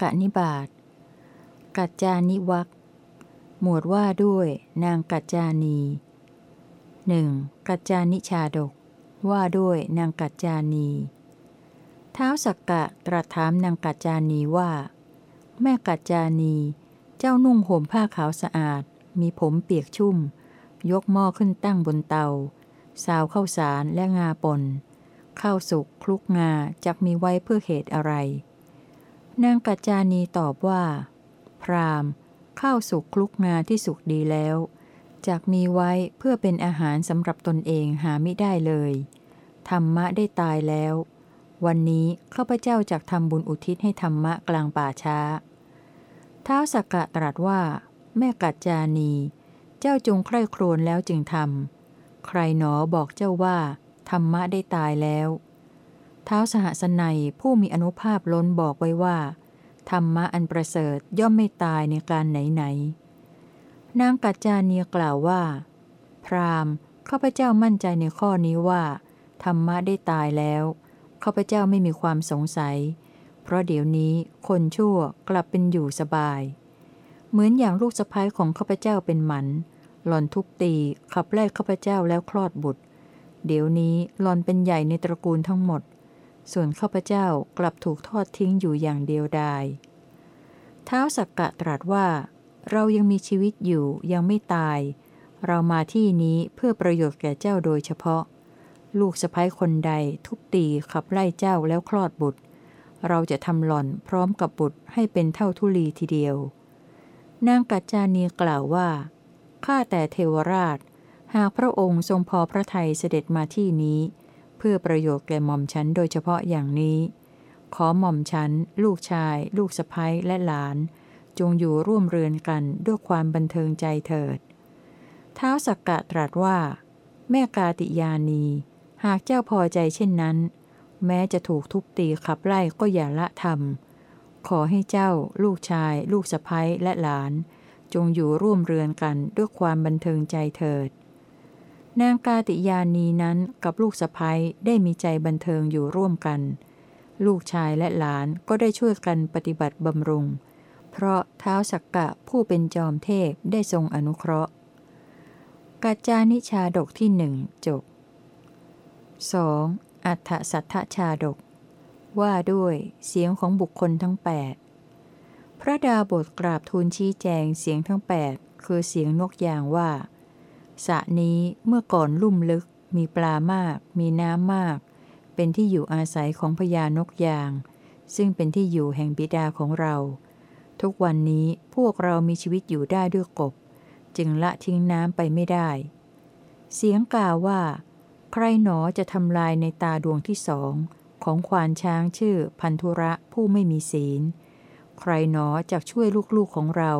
8. อัฏฐกนิบาตกัจจานิวักหมวดว่าด้วยนางกัจจานีหนึ่งกัจจานิชาดก ว่าด้วยนางกัจจานีเท้าสักกะตรัสถามนางกัจจานีว่า แม่กัจจานีเจ้านุ่งห่มผ้าขาวสะอาด มีผมเปียกชุ่ม ยกหม้อขึ้นตั้งบนเตา สาวข้าวสารและงาปนข้าวสุกคลุกงาจักมีไว้เพื่อเหตุอะไร นางกัจจานีตอบว่า พรามข้าวสุกคลุกงาที่สุกดีแล้วจักมีไว้เพื่อเป็นอาหารสำหรับตนเองหาไม่ได้เลย ธรรมะได้ตายแล้ว วันนี้ข้าพเจ้าจักทำบุญอุทิศให้ธรรมะกลางป่าช้า ท้าวสักกะตรัสว่า แม่กัจจานี เจ้าจงใคร่ครวญแล้วจึงทำใครหนอบอกเจ้าว่า ธรรมะได้ตายแล้ว ท้าวสหสนัยผู้มีอนุภาพล้นบอกไว้ว่า ธรรมะอันประเสริฐย่อมไม่ตายในการไหนไหนนางกัจจานีกล่าวว่า พรามข้าพเจ้ามั่นใจในข้อนี้ว่า ธรรมะได้ตายแล้วข้าพเจ้าไม่มีความสงสัย เพราะเดี๋ยวนี้คนชั่วกลับเป็นอยู่สบาย เหมือนอย่างลูกสะพ้ายของข้าพเจ้าเป็นหมัน หล่อนทุบตีขับไล่ข้าพเจ้าแล้วคลอดบุตร เดี๋ยวนี้หลอนเป็นใหญ่ในตระกูลทั้งหมด ส่วนข้าพเจ้ากลับถูกทอดทิ้งอยู่อย่างเดียวดายเท้าสักกะตรัสว่า เรายังมีชีวิตอยู่ยังไม่ตาย เรามาที่นี้เพื่อประโยชน์แก่เจ้าโดยเฉพาะ ลูกสะพ้ยคนใดทุบตีขับไล่เจ้าแล้วคลอดบุตร เราจะทำหล่อนพร้อมกับบุตรให้เป็นเท่าทุลีทีเดียวนางกัจจานีกล่าวว่า ข้าแต่เทวราช หากพระองค์ทรงพอพระทัยเสด็จมาที่นี้ เพื่อประโยชน์แก่หม่อมฉันโดยเฉพาะอย่างนี้ ขอหม่อมฉัน ลูกชาย ลูกสะพ้ยและหลาน จงอยู่ร่วมเรือนกันด้วยความบันเทิงใจเถิด เท้าสักกะตรัสว่า แม่กาติยานี หากเจ้าพอใจเช่นนั้น แม้จะถูกทุบตีขับไล่ก็อย่าละทำขอให้เจ้า ลูกชาย ลูกสะพ้ยและหลาน จงอยู่ร่วมเรือนกันด้วยความบันเทิงใจเถิด นางกาติยานีนั้นกับลูกสะพ้ยได้มีใจบันเทิงอยู่ร่วมกัน ลูกชายและหลานก็ได้ช่วยกันปฏิบัติบำรุง เพราะเท้าสักกะผู้เป็นจอมเทพได้ทรงอนุเคราะห์กัจจานิชาดกที่หนึ่งจบ 2. อัฏฐสัทธชาดก ว่าด้วยเสียงของบุคคลทั้ง 8 พระดาบทกราบทูลชี้แจงเสียงทั้ง 8 คือเสียงนกยางว่า สะนี้เมื่อก่อนลุ่มลึก มีปลามาก มีน้ำมาก เป็นที่อยู่อาศัยของพญานกยาง ซึ่งเป็นที่อยู่แห่งบิดาของเรา ทุกวันนี้พวกเรามีชีวิตอยู่ได้ด้วยกบ จึงละทิ้งน้ำไปไม่ได้ เสียงกล่าวว่า ใครหนอจะทำลายในตาดวงที่สองของควานช้างชื่อพันธุระผู้ไม่มีศีล ใครหนอจะช่วยลูกๆของเรา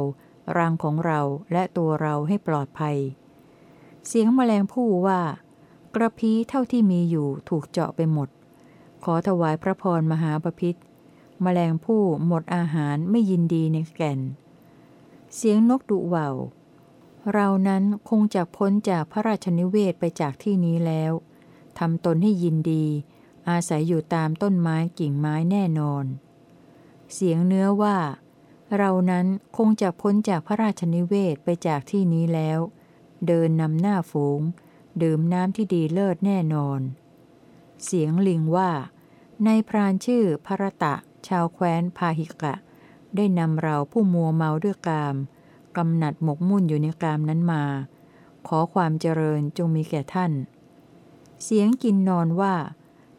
รังของเราและตัวเราให้ปลอดภัย เสียงแมลงผู้ว่า กระพี้เท่าที่มีอยู่ถูกเจาะไปหมด ขอถวายพระพรมหาปพิธแมลงผู้หมดอาหารไม่ยินดีในแก่น เสียงนกดุว่าวเรานั้นคงจะพ้นจากพระราชนิเวศไปจากที่นี้แล้วทำตนให้ยินดี อาศัยอยู่ตามต้นไม้กิ่งไม้แน่นอน เสียงเนื้อว่า เรานั้นคงจะพ้นจากพระราชนิเวศไปจากที่นี้แล้ว เดินนำหน้าฝูง ดื่มน้ำที่ดีเลิศแน่นอน เสียงลิงว่า ในพรานชื่อพระตะ ชาวแคว้นพาหิกะ ได้นำเราผู้มัวเมาด้วยกาม กำหนัดหมกมุ่นอยู่ในกามนั้นมา ขอความเจริญจงมีแก่ท่าน เสียงกินนอนว่า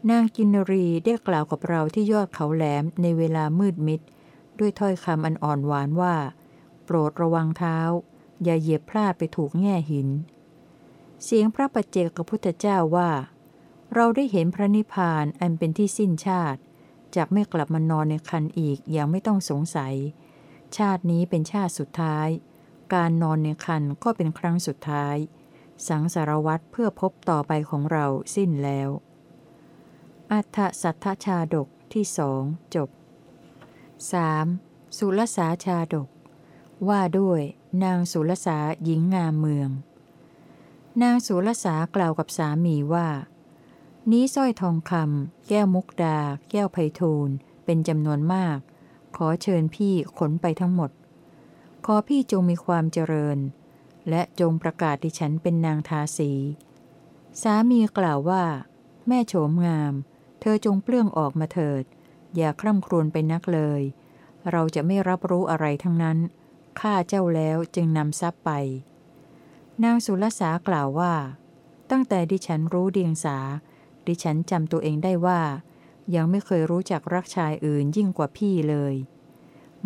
นางกินรีได้กล่าวกับเราที่ยอดเขาแหลมในเวลามืดมิด ด้วยถ้อยคำอันอ่อนหวานว่า โปรดระวังเท้า อย่าเหยียบพลาดไปถูกแง่หิน เสียงพระปัจเจกพุทธเจ้าว่า เราได้เห็นพระนิพพานอันเป็นที่สิ้นชาติจากไม่กลับมานอนในคันอีกอย่างไม่ต้องสงสัย ชาตินี้เป็นชาติสุดท้าย การนอนในคันก็เป็นครั้งสุดท้าย สังสารวัตรเพื่อพบต่อไปของเราสิ้นแล้ว อัฏฐสัทธชาดกที่สองจบ 3. สุลสาชาดก ว่าด้วย นางสุรสาหญิงงามเมือง นางสุรสากล่าวกับสามีว่า นี้สร้อยทองคำแก้วมุกดา แก้วไพฑูรย์เป็นเป็นจำนวนมาก ขอเชิญพี่ขนไปทั้งหมด ขอพี่จงมีความเจริญ และจงประกาศดิฉันเป็นนางทาสี สามีกล่าวว่า แม่โฉมงาม เธอจงเปลื้องออกมาเถิด อย่าคร่ำครวญไปนักเลย เราจะไม่รับรู้อะไรทั้งนั้น ข้าเจ้าแล้วจึงนำทรัพย์ไป นางสุลสากล่าวว่า ตั้งแต่ดิฉันรู้เดียงสา ดิฉันจำตัวเองได้ว่า ยังไม่เคยรู้จักรักชายอื่นยิ่งกว่าพี่เลย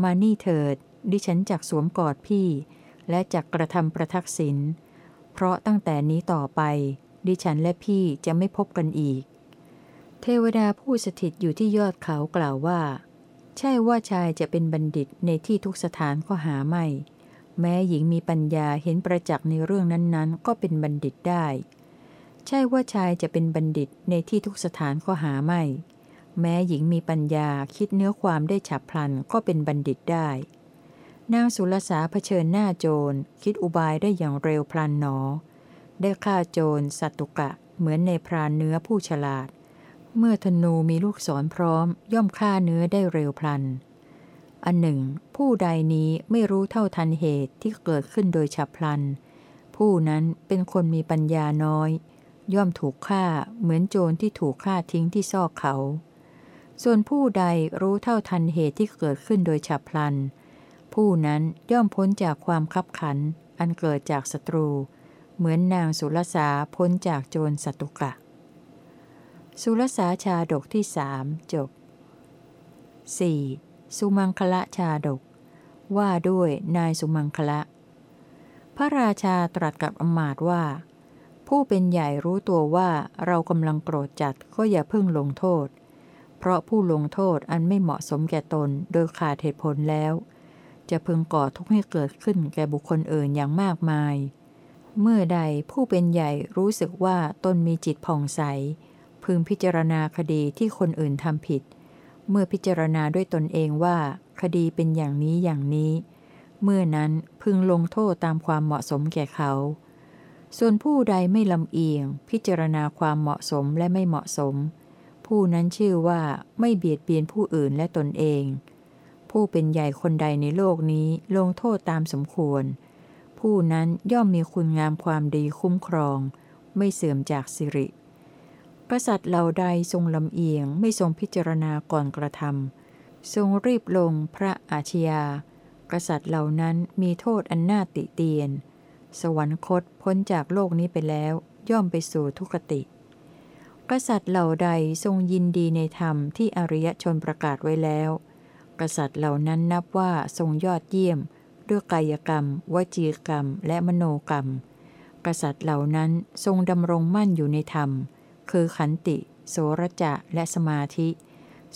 มานี่เถิด ดิฉันจักสวมกอดพี่ และจักกระทำประทักษิณเพราะตั้งแต่นี้ต่อไป ดิฉันและพี่จะไม่พบกันอีก เทวดาผู้สถิตอยู่ที่ยอดเขากล่าวว่า ใช่ว่าชายจะเป็นบัณฑิตในที่ทุกสถานก็หาไม่ แม้หญิงมีปัญญาเห็นประจักษ์ในเรื่องนั้นๆ ก็เป็นบัณฑิตได้ ใช่ว่าชายจะเป็นบัณฑิตในที่ทุกสถานก็หาไม่ แม้หญิงมีปัญญาคิดเนื้อความได้ฉับพลันก็เป็นบัณฑิตได้ นางสุลสาเผชิญหน้าโจร คิดอุบายได้อย่างเร็วพลันหนอ ได้ฆ่าโจรสัตุกะเหมือนในพรานเนื้อผู้ฉลาด เมื่อธนูมีลูกศรพร้อม ย่อมฆ่าเนื้อได้เร็วพลัน อันหนึ่ง ผู้ใดนี้ไม่รู้เท่าทันเหตุที่เกิดขึ้นโดยฉับพลัน ผู้นั้นเป็นคนมีปัญญาน้อย ย่อมถูกฆ่าเหมือนโจรที่ถูกฆ่าทิ้งที่ซอกเขา ส่วนผู้ใดรู้เท่าทันเหตุที่เกิดขึ้นโดยฉับพลัน ผู้นั้นย่อมพ้นจากความคับขัน อันเกิดจากศัตรู เหมือนนางสุลสาพ้นจากโจรสตุกะ สุรสาชาดกที่สามจบ 4. สุมังคละชาดก ว่าด้วยนายสุมังคละ พระราชาตรัสกับอมาตว่า ผู้เป็นใหญ่รู้ตัวว่าเรากำลังโกรธจัดก็อย่าเพิ่งลงโทษ เพราะผู้ลงโทษอันไม่เหมาะสมแก่ตนโดยขาดเหตุผลแล้ว จะพึงก่อทุกข์ให้เกิดขึ้นแก่บุคคลอื่นอย่างมากมาย เมื่อใดผู้เป็นใหญ่รู้สึกว่าตนมีจิตผ่องใส พึงพิจารณาคดีที่คนอื่นทำผิด เมื่อพิจารณาด้วยตนเองว่า คดีเป็นอย่างนี้อย่างนี้ เมื่อนั้นพึงลงโทษตามความเหมาะสมแก่เขา ส่วนผู้ใดไม่ลำเอียง พิจารณาความเหมาะสมและไม่เหมาะสม ผู้นั้นชื่อว่าไม่เบียดเบียนผู้อื่นและตนเอง ผู้เป็นใหญ่คนใดในโลกนี้ลงโทษตามสมควร ผู้นั้นย่อมมีคุณงามความดีคุ้มครอง ไม่เสื่อมจากสิริ กษัตริย์เหล่าใดทรงลำเอียงไม่ทรงพิจารณาก่อนกระทำทรงรีบลงพระอาชญากษัตริย์เหล่านั้นมีโทษอันน่าติเตียน สวรรคตพ้นจากโลกนี้ไปแล้วย่อมไปสู่ทุกติ กษัตริย์เหล่าใดทรงยินดีในธรรมที่อริยชนประกาศไว้แล้ว กษัตริย์เหล่านั้นนับว่าทรงยอดเยี่ยมด้วยกายกรรม วจีกรรม และมโนกรรม กษัตริย์เหล่านั้นทรงดำรงมั่นอยู่ในธรรม คือขันติ โสรจะและสมาธิ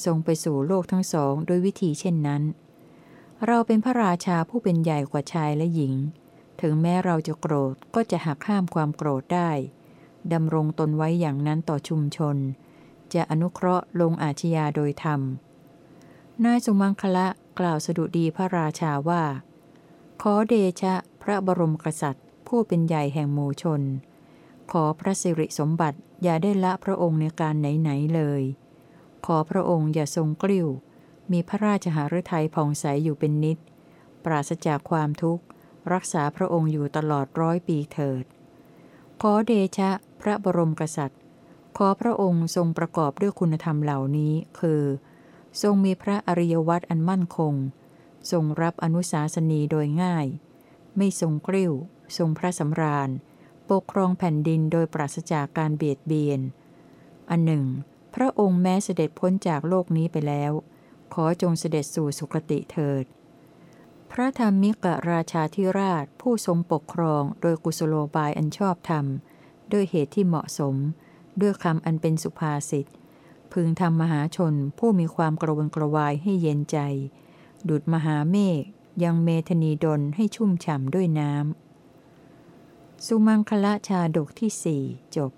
ทรงไปสู่โลกทั้งสองโดยวิธีเช่นนั้น เราเป็นพระราชาผู้เป็นใหญ่กว่าชายและหญิง ถึงแม้เราจะโกรธก็จะหักห้ามความโกรธได้ดำรงตนไว้อย่างนั้นต่อชุมชน จะอนุเคราะห์ลงอาชญาโดยธรรม นายสุมังคละกล่าวสดุดีพระราชาว่า ขอเดชะพระบรมกษัตริย์ ผู้เป็นใหญ่แห่งหมู่ชน ขอพระสิริสมบัติอย่าได้ละพระองค์ในการไหนๆเลย ขอพระองค์อย่าทรงกลิ้ว มีพระราชหฤทัยผ่องใสอยู่เป็นนิด ปราศจากความทุกข์ รักษาพระองค์อยู่ตลอดร้อยปีเถิด ขอเดชะพระบรมกษัตริย์ ขอพระองค์ทรงประกอบด้วยคุณธรรมเหล่านี้ คือ ทรงมีพระอริยวัตรอันมั่นคง ทรงรับอนุสาสนีโดยง่าย ไม่ทรงกลิ้ว ทรงพระสำราญ ปกครองแผ่นดินโดยปราศจากการเบียดเบียน อันหนึ่ง พระองค์แม้เสด็จพ้นจากโลกนี้ไปแล้ว ขอจงเสด็จสู่สุคติเถิด พระธรรมิกราชาธิราชผู้ทรงปกครองโดยกุศโลบายอันชอบธรรม ด้วยเหตุที่เหมาะสม ด้วยคำอันเป็นสุภาษิตพึงทำมหาชนผู้มีความกระวนกระวายให้เย็นใจ ดุดมหาเมฆยังเมธนีดลให้ชุ่มฉ่ำด้วยน้ำ สุมังคละชาดกที่สี่จบ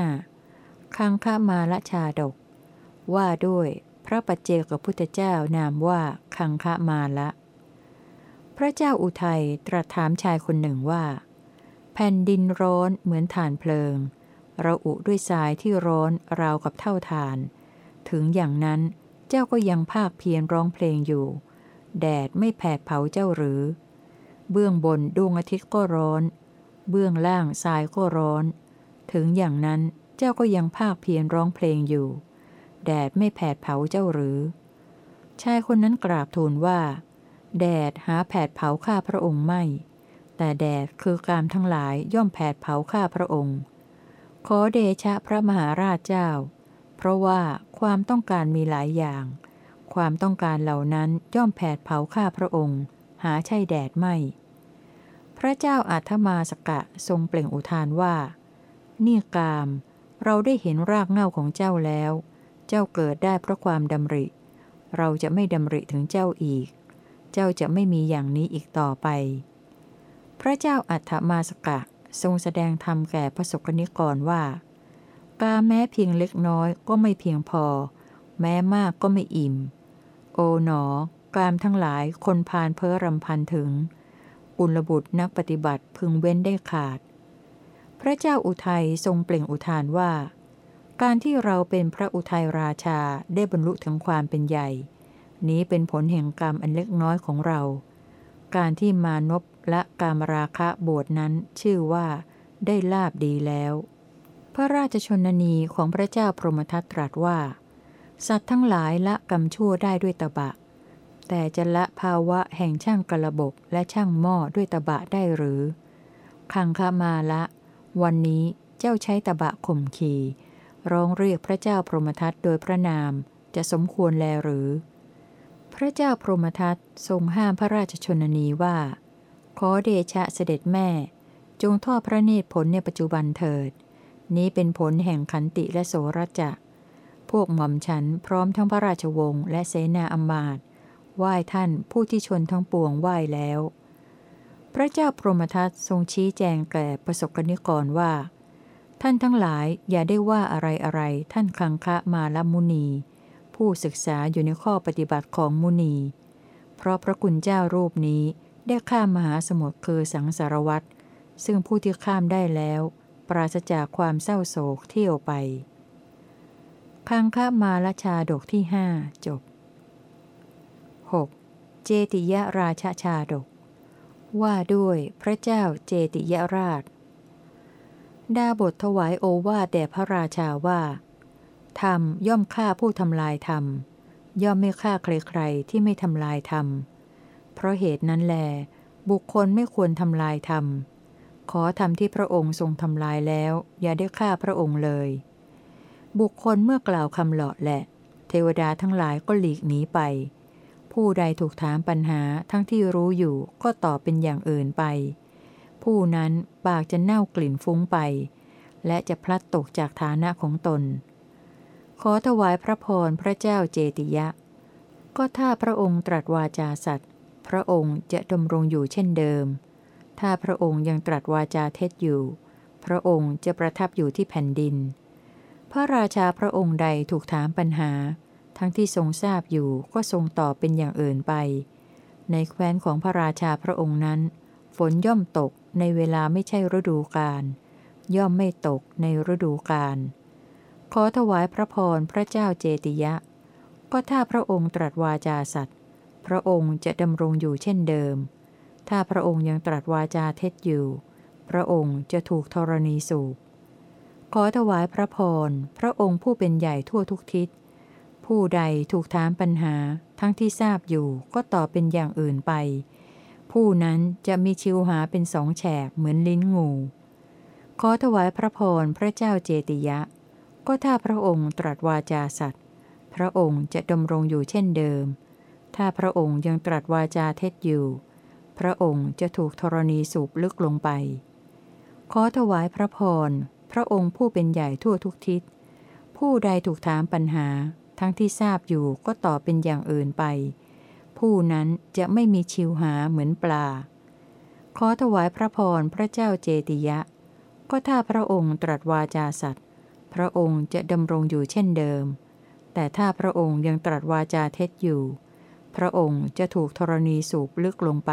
5. คังคมาละชาดก ว่าด้วยพระปัจเจกพุทธเจ้านามว่าคังคมาละ พระเจ้าอุทัยตรัสถามชายคนหนึ่งว่า แผ่นดินร้อนเหมือนฐานเพลิงเราอุด้วยทรายที่ร้อนราวกับเท่าฐาน ถึงอย่างนั้นเจ้าก็ยังภาคเพียรร้องเพลงอยู่ แดดไม่แผดเผาเจ้าหรือ เบื้องบนดวงอาทิตย์ก็ร้อน เบื้องล่างทรายก็ร้อน ถึงอย่างนั้นเจ้าก็ยังภาคเพียรร้องเพลงอยู่ แดดไม่แผดเผาเจ้าหรือ ชายคนนั้นกราบทูลว่า แดดหาแผดเผาข้าพระองค์ไม่ แต่แดดคือกามทั้งหลายย่อมแผดเผาข้าพระองค์ ขอเดชะพระมหาราชเจ้า เพราะว่าความต้องการมีหลายอย่าง ความต้องการเหล่านั้นย่อมแผดเผาข้าพระองค์ หาใช่แดดไม่ พระเจ้าอาธมาสกะทรงเปล่งอุทานว่า นี่กาม เราได้เห็นรากเง้าของเจ้าแล้ว เจ้าเกิดได้เพราะความดำริ เราจะไม่ดำริถึงเจ้าอีก เจ้าจะไม่มีอย่างนี้อีกต่อไป พระเจ้าอัฏฐมาสกะทรงแสดงธรรมแก่พระสกนิกรว่า กาแม้เพียงเล็กน้อยก็ไม่เพียงพอ แม้มากก็ไม่อิ่ม โอ๋หนอ กามทั้งหลายคนพานเพ้อรำพันถึงอุลบุตรนักปฏิบัติพึงเว้นได้ขาด พระเจ้าอุทัยทรงเปล่งอุทานว่า การที่เราเป็นพระอุทัยราชาได้บรรลุถึงความเป็นใหญ่ นี้เป็นผลแห่งกรรมอันเล็กน้อยของเรา การที่มานพและกามราคะบวชนั้นชื่อว่าได้ลาบดีแล้ว พระราชชนนีของพระเจ้าพรหมทัตตรัสว่า สัตว์ทั้งหลายละกรรมชั่วได้ด้วยตบะ แต่จะละภาวะแห่งช่างกระบกและช่างหม้อด้วยตะบะได้หรือ คังคามาละ วันนี้เจ้าใช้ตะบะข่มขีร้องเรียกพระเจ้าพรหมทัตโดยพระนาม จะสมควรแลหรือ พระเจ้าพรหมทัตทรงห้ามพระราชชนนีว่า ขอเดชะเสด็จแม่ จงทอดพระเนตรผลในปัจจุบันเถิด นี้เป็นผลแห่งขันติและโสรจะพวกหม่อมฉันพร้อมทั้งพระราชวงศ์และเสนาอมาตย์ ไหว้ท่านผู้ที่ชนทั้งปวงไหว้แล้ว พระเจ้าพรหมทัตทรงชี้แจงแก่ประสบกนิกรว่า ท่านทั้งหลายอย่าได้ว่าอะไรอะไรท่านคังคะมาลมุนี ผู้ศึกษาอยู่ในข้อปฏิบัติของมุนี เพราะพระคุณเจ้ารูปนี้ได้ข้ามมหาสมุทรคือสังสารวัตรซึ่งผู้ที่ข้ามได้แล้ว ปราศจากความเศร้าโศกเที่ยวไปคังคะมาลชาดกที่ห้าจบ 6. เจติยราชชาดก ว่าด้วยพระเจ้าเจติยราช ดาบทถวายโอวาทแด่พระราชาว่า ธรรมย่อมฆ่าผู้ทำลายธรรม ย่อมไม่ฆ่าใครๆที่ไม่ทำลายธรรม เพราะเหตุนั้นแล บุคคลไม่ควรทำลายธรรม ขอธรรมที่พระองค์ทรงทำลายแล้ว อย่าได้ฆ่าพระองค์เลย บุคคลเมื่อกล่าวคำหลอกแหละ เทวดาทั้งหลายก็หลีกหนีไป ผู้ใดถูกถามปัญหาทั้งที่รู้อยู่ก็ตอบเป็นอย่างอื่นไป ผู้นั้นปากจะเน่ากลิ่นฟุ้งไป และจะพลัดตกจากฐานะของตน ขอถวายพระพรพระเจ้าเจติยะ ก็ถ้าพระองค์ตรัสวาจาสัตว์ พระองค์จะดำรงอยู่เช่นเดิม ถ้าพระองค์ยังตรัสวาจาเท็จอยู่ พระองค์จะประทับอยู่ที่แผ่นดิน พระราชาพระองค์ใดถูกถามปัญหา ทั้งที่ทรงทราบอยู่ก็ทรงตอบเป็นอย่างอื่นไป ในแคว้นของพระราชาพระองค์นั้น ฝนย่อมตกในเวลาไม่ใช่ฤดูกาลย่อมไม่ตกในฤดูกาลขอถวายพระพรพระเจ้าเจติยะ ก็ถ้าพระองค์ตรัสวาจาสัตว์พระองค์จะดำรงอยู่เช่นเดิม ถ้าพระองค์ยังตรัสวาจาเท็จอยู่ พระองค์จะถูกธรณีสูบขอถวายพระพรพระองค์ผู้เป็นใหญ่ทั่วทุกทิศ ผู้ใดถูกถามปัญหาทั้งที่ทราบอยู่ก็ตอบเป็นอย่างอื่นไป ผู้นั้นจะมีชิวหาเป็นสองแฉกเหมือนลิ้นงู ขอถวายพระพรพระเจ้าเจติยะ ก็ถ้าพระองค์ตรัสวาจาสัตว์ พระองค์จะดำรงอยู่เช่นเดิม ถ้าพระองค์ยังตรัสวาจาเท็จอยู่ พระองค์จะถูกธรณีสูบลึกลงไป ขอถวายพระพรพระองค์ผู้เป็นใหญ่ทั่วทุกทิศ ผู้ใดถูกถามปัญหา ทั้งที่ทราบอยู่ก็ตอบเป็นอย่างอื่นไป ผู้นั้นจะไม่มีชิวหาเหมือนปลา ขอถวายพระพรพระเจ้าเจติยะ ก็ถ้าพระองค์ตรัสวาจาสัตว์ พระองค์จะดำรงอยู่เช่นเดิม แต่ถ้าพระองค์ยังตรัสวาจาเท็จอยู่ พระองค์จะถูกธรณีสูบลึกลงไป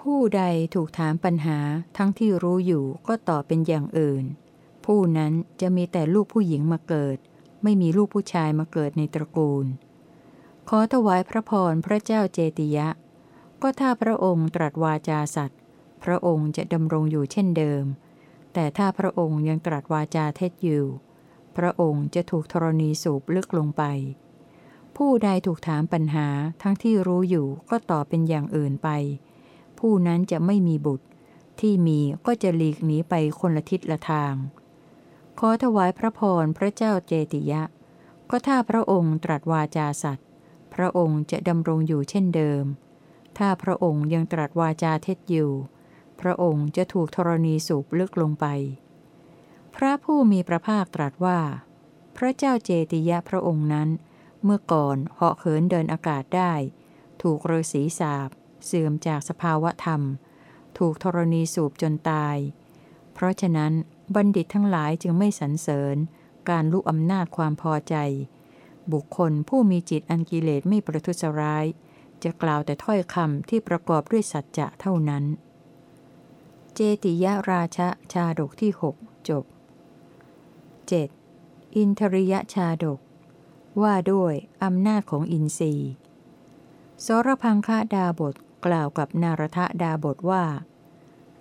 ผู้ใดถูกถามปัญหาทั้งที่รู้อยู่ก็ตอบเป็นอย่างอื่น ผู้นั้นจะมีแต่ลูกผู้หญิงมาเกิด ไม่มีลูกผู้ชายมาเกิดในตระกูล ขอถวายพระพรพระเจ้าเจติยะ ก็ถ้าพระองค์ตรัสวาจาสัตว์ พระองค์จะดำรงอยู่เช่นเดิม แต่ถ้าพระองค์ยังตรัสวาจาเท็จอยู่ พระองค์จะถูกธรณีสูบลึกลงไป ผู้ใดถูกถามปัญหาทั้งที่รู้อยู่ก็ตอบเป็นอย่างอื่นไป ผู้นั้นจะไม่มีบุตร ที่มีก็จะหลีกหนีไปคนละทิศละทาง ขอถวายพระพรพระเจ้าเจติยะ ก็ถ้าพระองค์ตรัสวาจาสัตว์ พระองค์จะดำรงอยู่เช่นเดิม ถ้าพระองค์ยังตรัสวาจาเท็จอยู่ พระองค์จะถูกธรณีสูบลึกลงไป พระผู้มีพระภาคตรัสว่า พระเจ้าเจติยะพระองค์นั้น เมื่อก่อนเหาะเขินเดินอากาศได้ ถูกฤาษีสาบ เสื่อมจากสภาวะธรรม ถูกธรณีสูบจนตาย เพราะฉะนั้น บัณฑิตทั้งหลายจึงไม่สรรเสริญ การลุกอำนาจความพอใจ บุคคลผู้มีจิตอันกิเลสไม่ประทุษร้าย จะกล่าวแต่ถ้อยคำที่ประกอบด้วยสัจจะเท่านั้น เจติยราชชาดกที่หกจบ 7. อินทริยชาดก ว่าด้วยอำนาจของอินทรีย์สรพังคะดาบทกล่าวกับนารทะดาบทว่า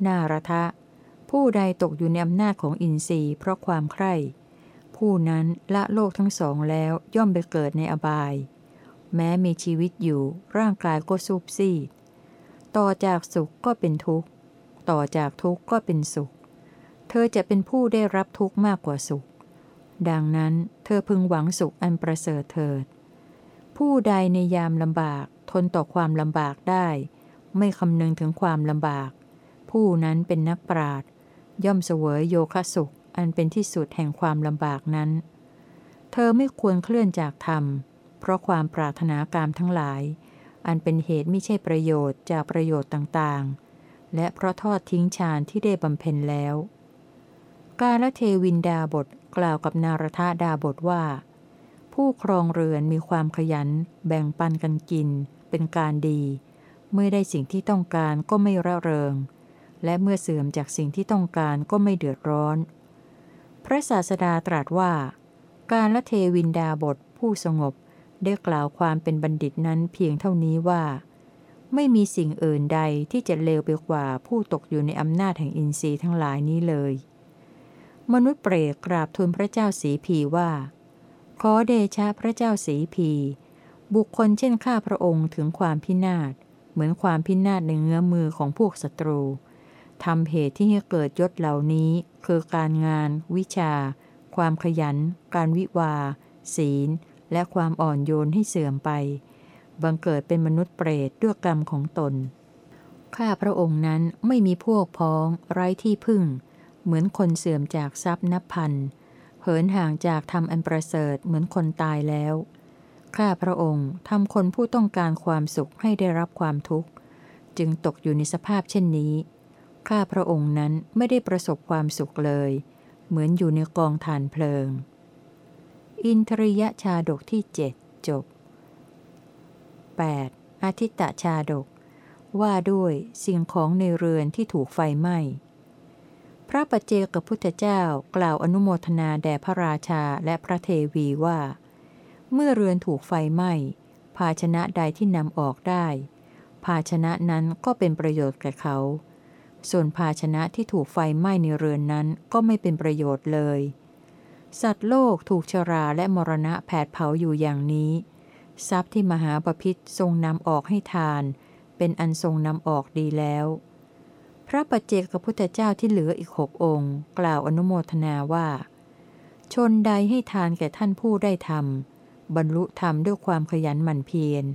นารทะ ผู้ใดตกอยู่ในอำนาจของอินทรีย์เพราะความใคร่ ผู้นั้นละโลกทั้งสองแล้วย่อมไปเกิดในอบาย แม้มีชีวิตอยู่ร่างกายก็สูบซีด ต่อจากสุขก็เป็นทุกข์ ต่อจากทุกข์ก็เป็นสุข เธอจะเป็นผู้ได้รับทุกข์มากกว่าสุข ดังนั้นเธอพึงหวังสุขอันประเสริฐเถิด ผู้ใดในยามลำบากทนต่อความลำบากได้ ไม่คำนึงถึงความลำบาก ผู้นั้นเป็นนักปราด ย่อมเสวยโยคะสุข อันเป็นที่สุดแห่งความลำบากนั้น เธอไม่ควรเคลื่อนจากธรรม เพราะความปรารถนากามทั้งหลาย อันเป็นเหตุไม่ใช่ประโยชน์จากประโยชน์ต่างๆ และเพราะทอดทิ้งฌานที่ได้บำเพ็ญแล้ว กาลเทวินดาบทกล่าวกับนารทดาบทว่า ผู้ครองเรือนมีความขยัน แบ่งปันกันกิน เป็นการดี เมื่อได้สิ่งที่ต้องการก็ไม่ระเริง และเมื่อเสื่อมจากสิ่งที่ต้องการก็ไม่เดือดร้อน พระศาสดาตรัสว่า การละเทวินดาบทผู้สงบได้กล่าวความเป็นบัณฑิตนั้นเพียงเท่านี้ว่า ไม่มีสิ่งอื่นใดที่จะเลวไปกว่าผู้ตกอยู่ในอำนาจแห่งอินทรีย์ทั้งหลายนี้เลย มนุษย์เปรตกราบทูลพระเจ้าสีพีว่า ขอเดชะพระเจ้าสีพี บุคคลเช่นข้าพระองค์ถึงความพินาศ เหมือนความพินาศในเงื้อมือของพวกศัตรู ทำเหตุที่ให้เกิดยศเหล่านี้ คือการงาน วิชา ความขยัน การวิวา ศีล และความอ่อนโยนให้เสื่อมไป บังเกิดเป็นมนุษย์เปรตด้วยกรรมของตน ข้าพระองค์นั้นไม่มีพวกพ้องไร้ที่พึ่ง เหมือนคนเสื่อมจากทรัพย์นับพัน เหินห่างจากทำอันประเสริฐเหมือนคนตายแล้ว ข้าพระองค์ทำคนผู้ต้องการความสุขให้ได้รับความทุกข์ จึงตกอยู่ในสภาพเช่นนี้ ข้าพระองค์นั้นไม่ได้ประสบความสุขเลย เหมือนอยู่ในกองฐานเพลิง อินทริยชาดกที่เจ็ดจบ 8. อาทิตตชาดก ว่าด้วยสิ่งของในเรือนที่ถูกไฟไหม้ พระปัจเจกพุทธเจ้ากล่าวอนุโมทนาแด่พระราชาและพระเทวีว่า เมื่อเรือนถูกไฟไหม้ ภาชนะใดที่นำออกได้ ภาชนะนั้นก็เป็นประโยชน์แก่เขา ส่วนภาชนะที่ถูกไฟไหม้ในเรือนนั้นก็ไม่เป็นประโยชน์เลย สัตว์โลกถูกชราและมรณะแผดเผาอยู่อย่างนี้ ทรัพย์ที่มหาปพิธทรงนำออกให้ทาน เป็นอันทรงนำออกดีแล้ว พระปัจเจกพุทธเจ้าที่เหลืออีกหกองค์ กล่าวอนุโมทนาว่า ชนใดให้ทานแก่ท่านผู้ได้ทำบรรลุธรรมด้วยความขยันหมั่นเพียร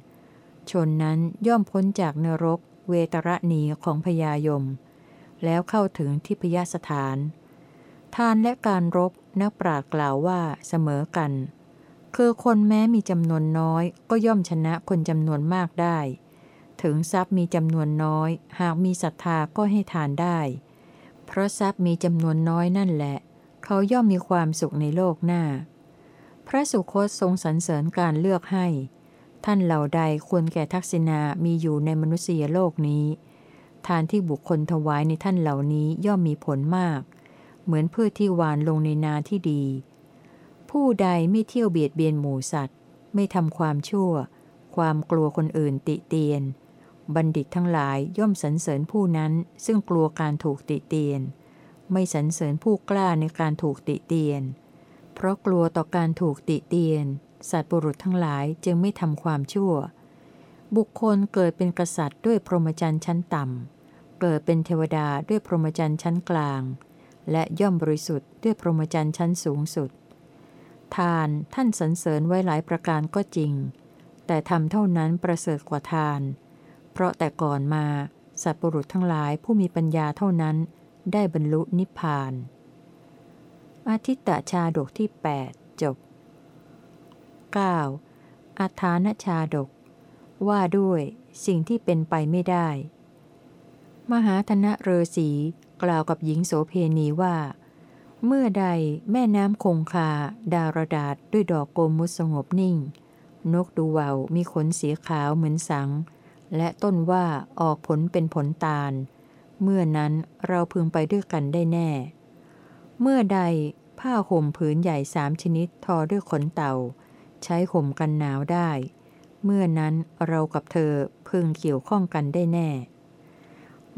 ชนนั้นย่อมพ้นจากนรก เวตระนีของพญายม แล้วเข้าถึงทิพยสถาน ทานและการรบนักปราชญ์กล่าวว่าเสมอกัน คือคนแม้มีจำนวนน้อยก็ย่อมชนะคนจำนวนมากได้ ถึงทรัพย์มีจำนวนน้อย หากมีศรัทธาก็ให้ทานได้ เพราะทรัพย์มีจำนวนน้อยนั่นแหละ เขาย่อมมีความสุขในโลกหน้า พระสุคตทรงสรรเสริญการเลือกให้ ท่านเหล่าใดควรแก่ทักษิณามีอยู่ในมนุษยโลกนี้ ทานที่บุคคลถวายในท่านเหล่านี้ย่อมมีผลมาก เหมือนพืชที่หวานลงในนาที่ดีผผู้ใดไม่เที่ยวเบียดเบียนหมูสัตว์ ไม่ทำความชั่ว ความกลัวคนอื่นติเตียน บัณฑิตทั้งหลายย่อมสรรเสริญผู้นั้น ซึ่งกลัวการถูกติเตียน ไม่สรรเสริญผู้กล้าในการถูกติเตียน เพราะกลัวต่อการถูกติเตียน สัตว์บุรุษทั้งหลายจึงไม่ทำความชั่วบุคคลเกิดเป็นกษัตริย์ด้วยพรหมจรรย์ชั้นต่ำ เกิดเป็นเทวดาด้วยพรหมจรรย์ชั้นกลาง และย่อมบริสุทธิ์ด้วยพรหมจรรย์ชั้นสูงสุด ทานท่านสรรเสริญไว้หลายประการก็จริง แต่ทำเท่านั้นประเสริฐกว่าทาน เพราะแต่ก่อนมาสัตว์บุรุษทั้งหลายผู้มีปัญญาเท่านั้น ได้บรรลุนิพพาน อาทิตตชาดกที่ 8 จบ 9. อัฏฐานชาดก ว่าด้วยสิ่งที่เป็นไปไม่ได้ มหาธนะเรศีกล่าวกับหญิงโสเพณีว่า เมื่อใดแม่น้ำคงคา ดารดาษด้วยดอกโกมุสสงบนิ่ง นกดูวาวมีขนสีขาวเหมือนสัง และต้นว่าออกผลเป็นผลตาล เมื่อนั้นเราพึงไปด้วยกันได้แน่ เมื่อใดผ้าห่มผืนใหญ่สามชนิดทอด้วยขนเต่า ใช้ห่มกันหนาวได้ เมื่อนั้นเรากับเธอพึงเกี่ยวข้องกันได้แน่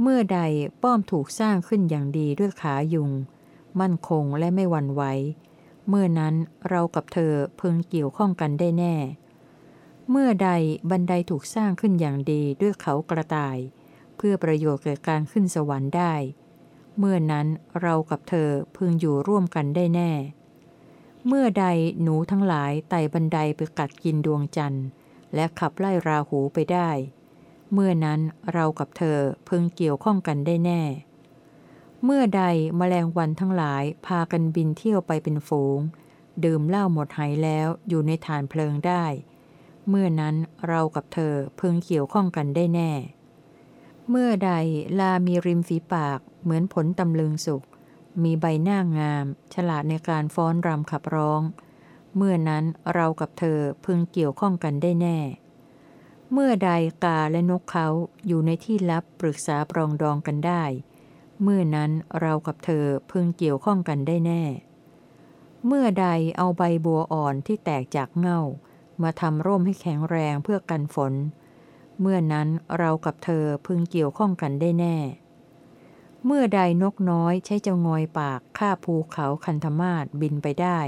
เมื่อใดป้อมถูกสร้างขึ้นอย่างดีด้วยขายุง มั่นคงและไม่หวั่นไหว เมื่อนั้นเรากับเธอพึงเกี่ยวข้องกันได้แน่ เมื่อใดบันไดถูกสร้างขึ้นอย่างดีด้วยเขากระต่าย เพื่อประโยชน์แก่การขึ้นสวรรค์ได้ เมื่อนั้นเรากับเธอพึงอยู่ร่วมกันได้แน่ เมื่อใดหนูทั้งหลายไต่บันไดไปกัดกินดวงจันทร์ และขับไล่ราหูไปได้ เมื่อนั้นเรากับเธอพึงเกี่ยวข้องกันได้แน่ เมื่อใดแมลงวันทั้งหลายพากันบินเที่ยวไปเป็นฝูง ดื่มเหล้าหมดหายแล้วอยู่ในฐานเพลิงได้ เมื่อนั้นเรากับเธอพึงเกี่ยวข้องกันได้แน่ เมื่อใดลามีริมฝีปากเหมือนผลตำลึงสุก มีใบหน้างาม ฉลาดในการฟ้อนรำขับร้อง เมื่อนั้นเรากับเธอพึงเกี่ยวข้องกันได้แน่ เมื่อใดกาและนกเขาอยู่ในที่ลับปรึกษาปรองดองกันได้ เมื่อนั้นเรากับเธอพึงเกี่ยวข้องกันได้แน่ เมื่อใดเอาใบบัวอ่อนที่แตกจากเง่า มาทำร่มให้แข็งแรงเพื่อกันฝน เมื่อนั้นเรากับเธอพึงเกี่ยวข้องกันได้แน่ เมื่อใดนกน้อยใช้เจ้างอยปากฆ่าภูเขาคันธมาศบินไปได้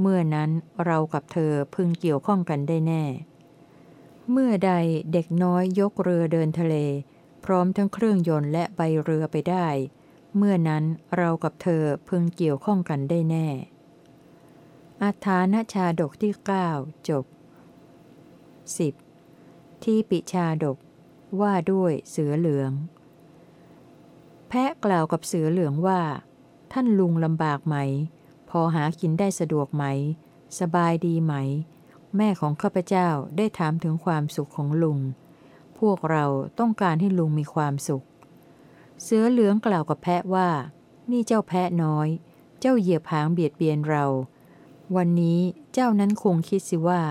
เมื่อนั้นเรากับเธอพึงเกี่ยวข้องกันได้แน่ เมื่อใดเด็กน้อยยกเรือเดินทะเล พร้อมทั้งเครื่องยนต์และใบเรือไปได้ เมื่อนั้นเรากับเธอพึงเกี่ยวข้องกันได้แน่อัฐานชาดกที่ 9 จบ 10. ที่ปิชาดก ว่าด้วยเสือเหลือง แพะกล่าวกับเสือเหลืองว่า ท่านลุงลำบากไหม พอหากินได้สะดวกไหม สบายดีไหม แม่ของข้าพเจ้าได้ถามถึงความสุขของลุง พวกเราต้องการให้ลุงมีความสุข เสือเหลืองกล่าวกับแพะว่า นี่เจ้าแพะน้อย เจ้าเหยียบหางเบียดเบียนเรา วันนี้เจ้านั้นคงคิดสิว่า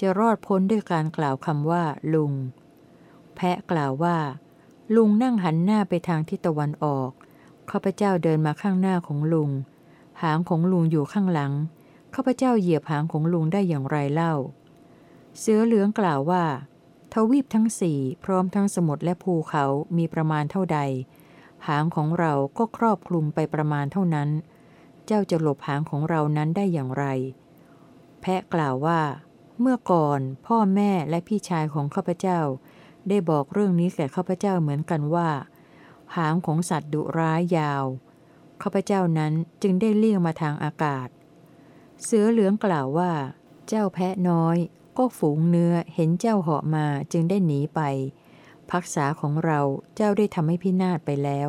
จะรอดพ้นด้วยการกล่าวคำว่า ลุง แพะกล่าวว่า ลุงนั่งหันหน้าไปทางทิศตะวันออกข้าพเจ้าเดินมาข้างหน้าของลุง หางของลุงอยู่ข้างหลัง ข้าพเจ้าเหยียบหางของลุงได้อย่างไรเล่า เสือเหลืองกล่าวว่า ทวีปทั้งสี่พร้อมทั้งสมุทรและภูเขามีประมาณเท่าใด หางของเราก็ครอบคลุมไปประมาณเท่านั้น เจ้าจะหลบหางของเรานั้นได้อย่างไร แพะกล่าวว่า เมื่อก่อนพ่อแม่และพี่ชายของข้าพเจ้า ได้บอกเรื่องนี้แก่ข้าพเจ้าเหมือนกันว่า หางของสัตว์ดุร้ายยาวข้าพเจ้านั้นจึงได้เลี่ยงมาทางอากาศ เสือเหลืองกล่าวว่า เจ้าแพะน้อยก็ฝูงเนื้อเห็นเจ้าเหาะมาจึงได้หนีไป พักษาของเราเจ้าได้ทำให้พินาศไปแล้ว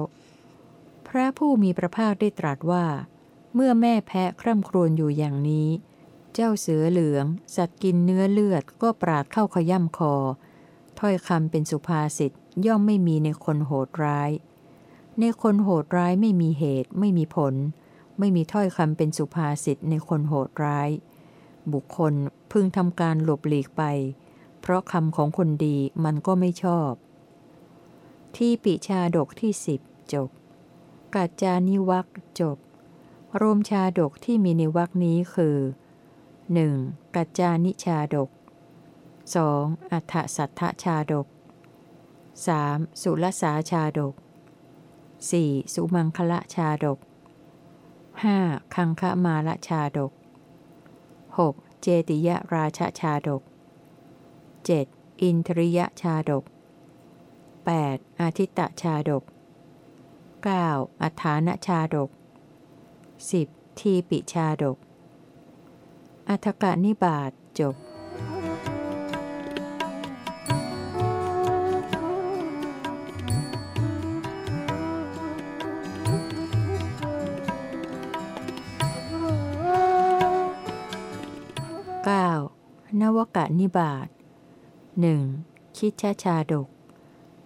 พระผู้มีพระภาคได้ตรัสว่า เมื่อแม่แพะคร่ำครวญอยู่อย่างนี้ เจ้าเสือเหลือง สัตว์กินเนื้อเลือดก็ปราดเข้าขย่ำคอ ถ้อยคำเป็นสุภาษิตย่อมไม่มีในคนโหดร้าย ในคนโหดร้ายไม่มีเหตุไม่มีผล ไม่มีถ้อยคำเป็นสุภาษิตในคนโหดร้าย บุคคลพึงทำการหลบหลีกไป เพราะคำของคนดีมันก็ไม่ชอบ ที่ปิชาดกที่สิบจบกัจจานิวักจบ รวมชาดกที่มีในวักนี้คือ 1. กัจจานิชาดก 2. อัฏฐสัทธชาดก 3. สุลสาชาดก 4. สุมังคละชาดก 5. คังคมาละชาดก 6. เจติยราชชาดก 7. อินทริยชาดก 8. อาทิตตชาดก 9. อัฐานชาดก 10. ทีปิชาดก อัฏกะนิบาตจบ กะนิบาตหนึ่งคิดชาชาดก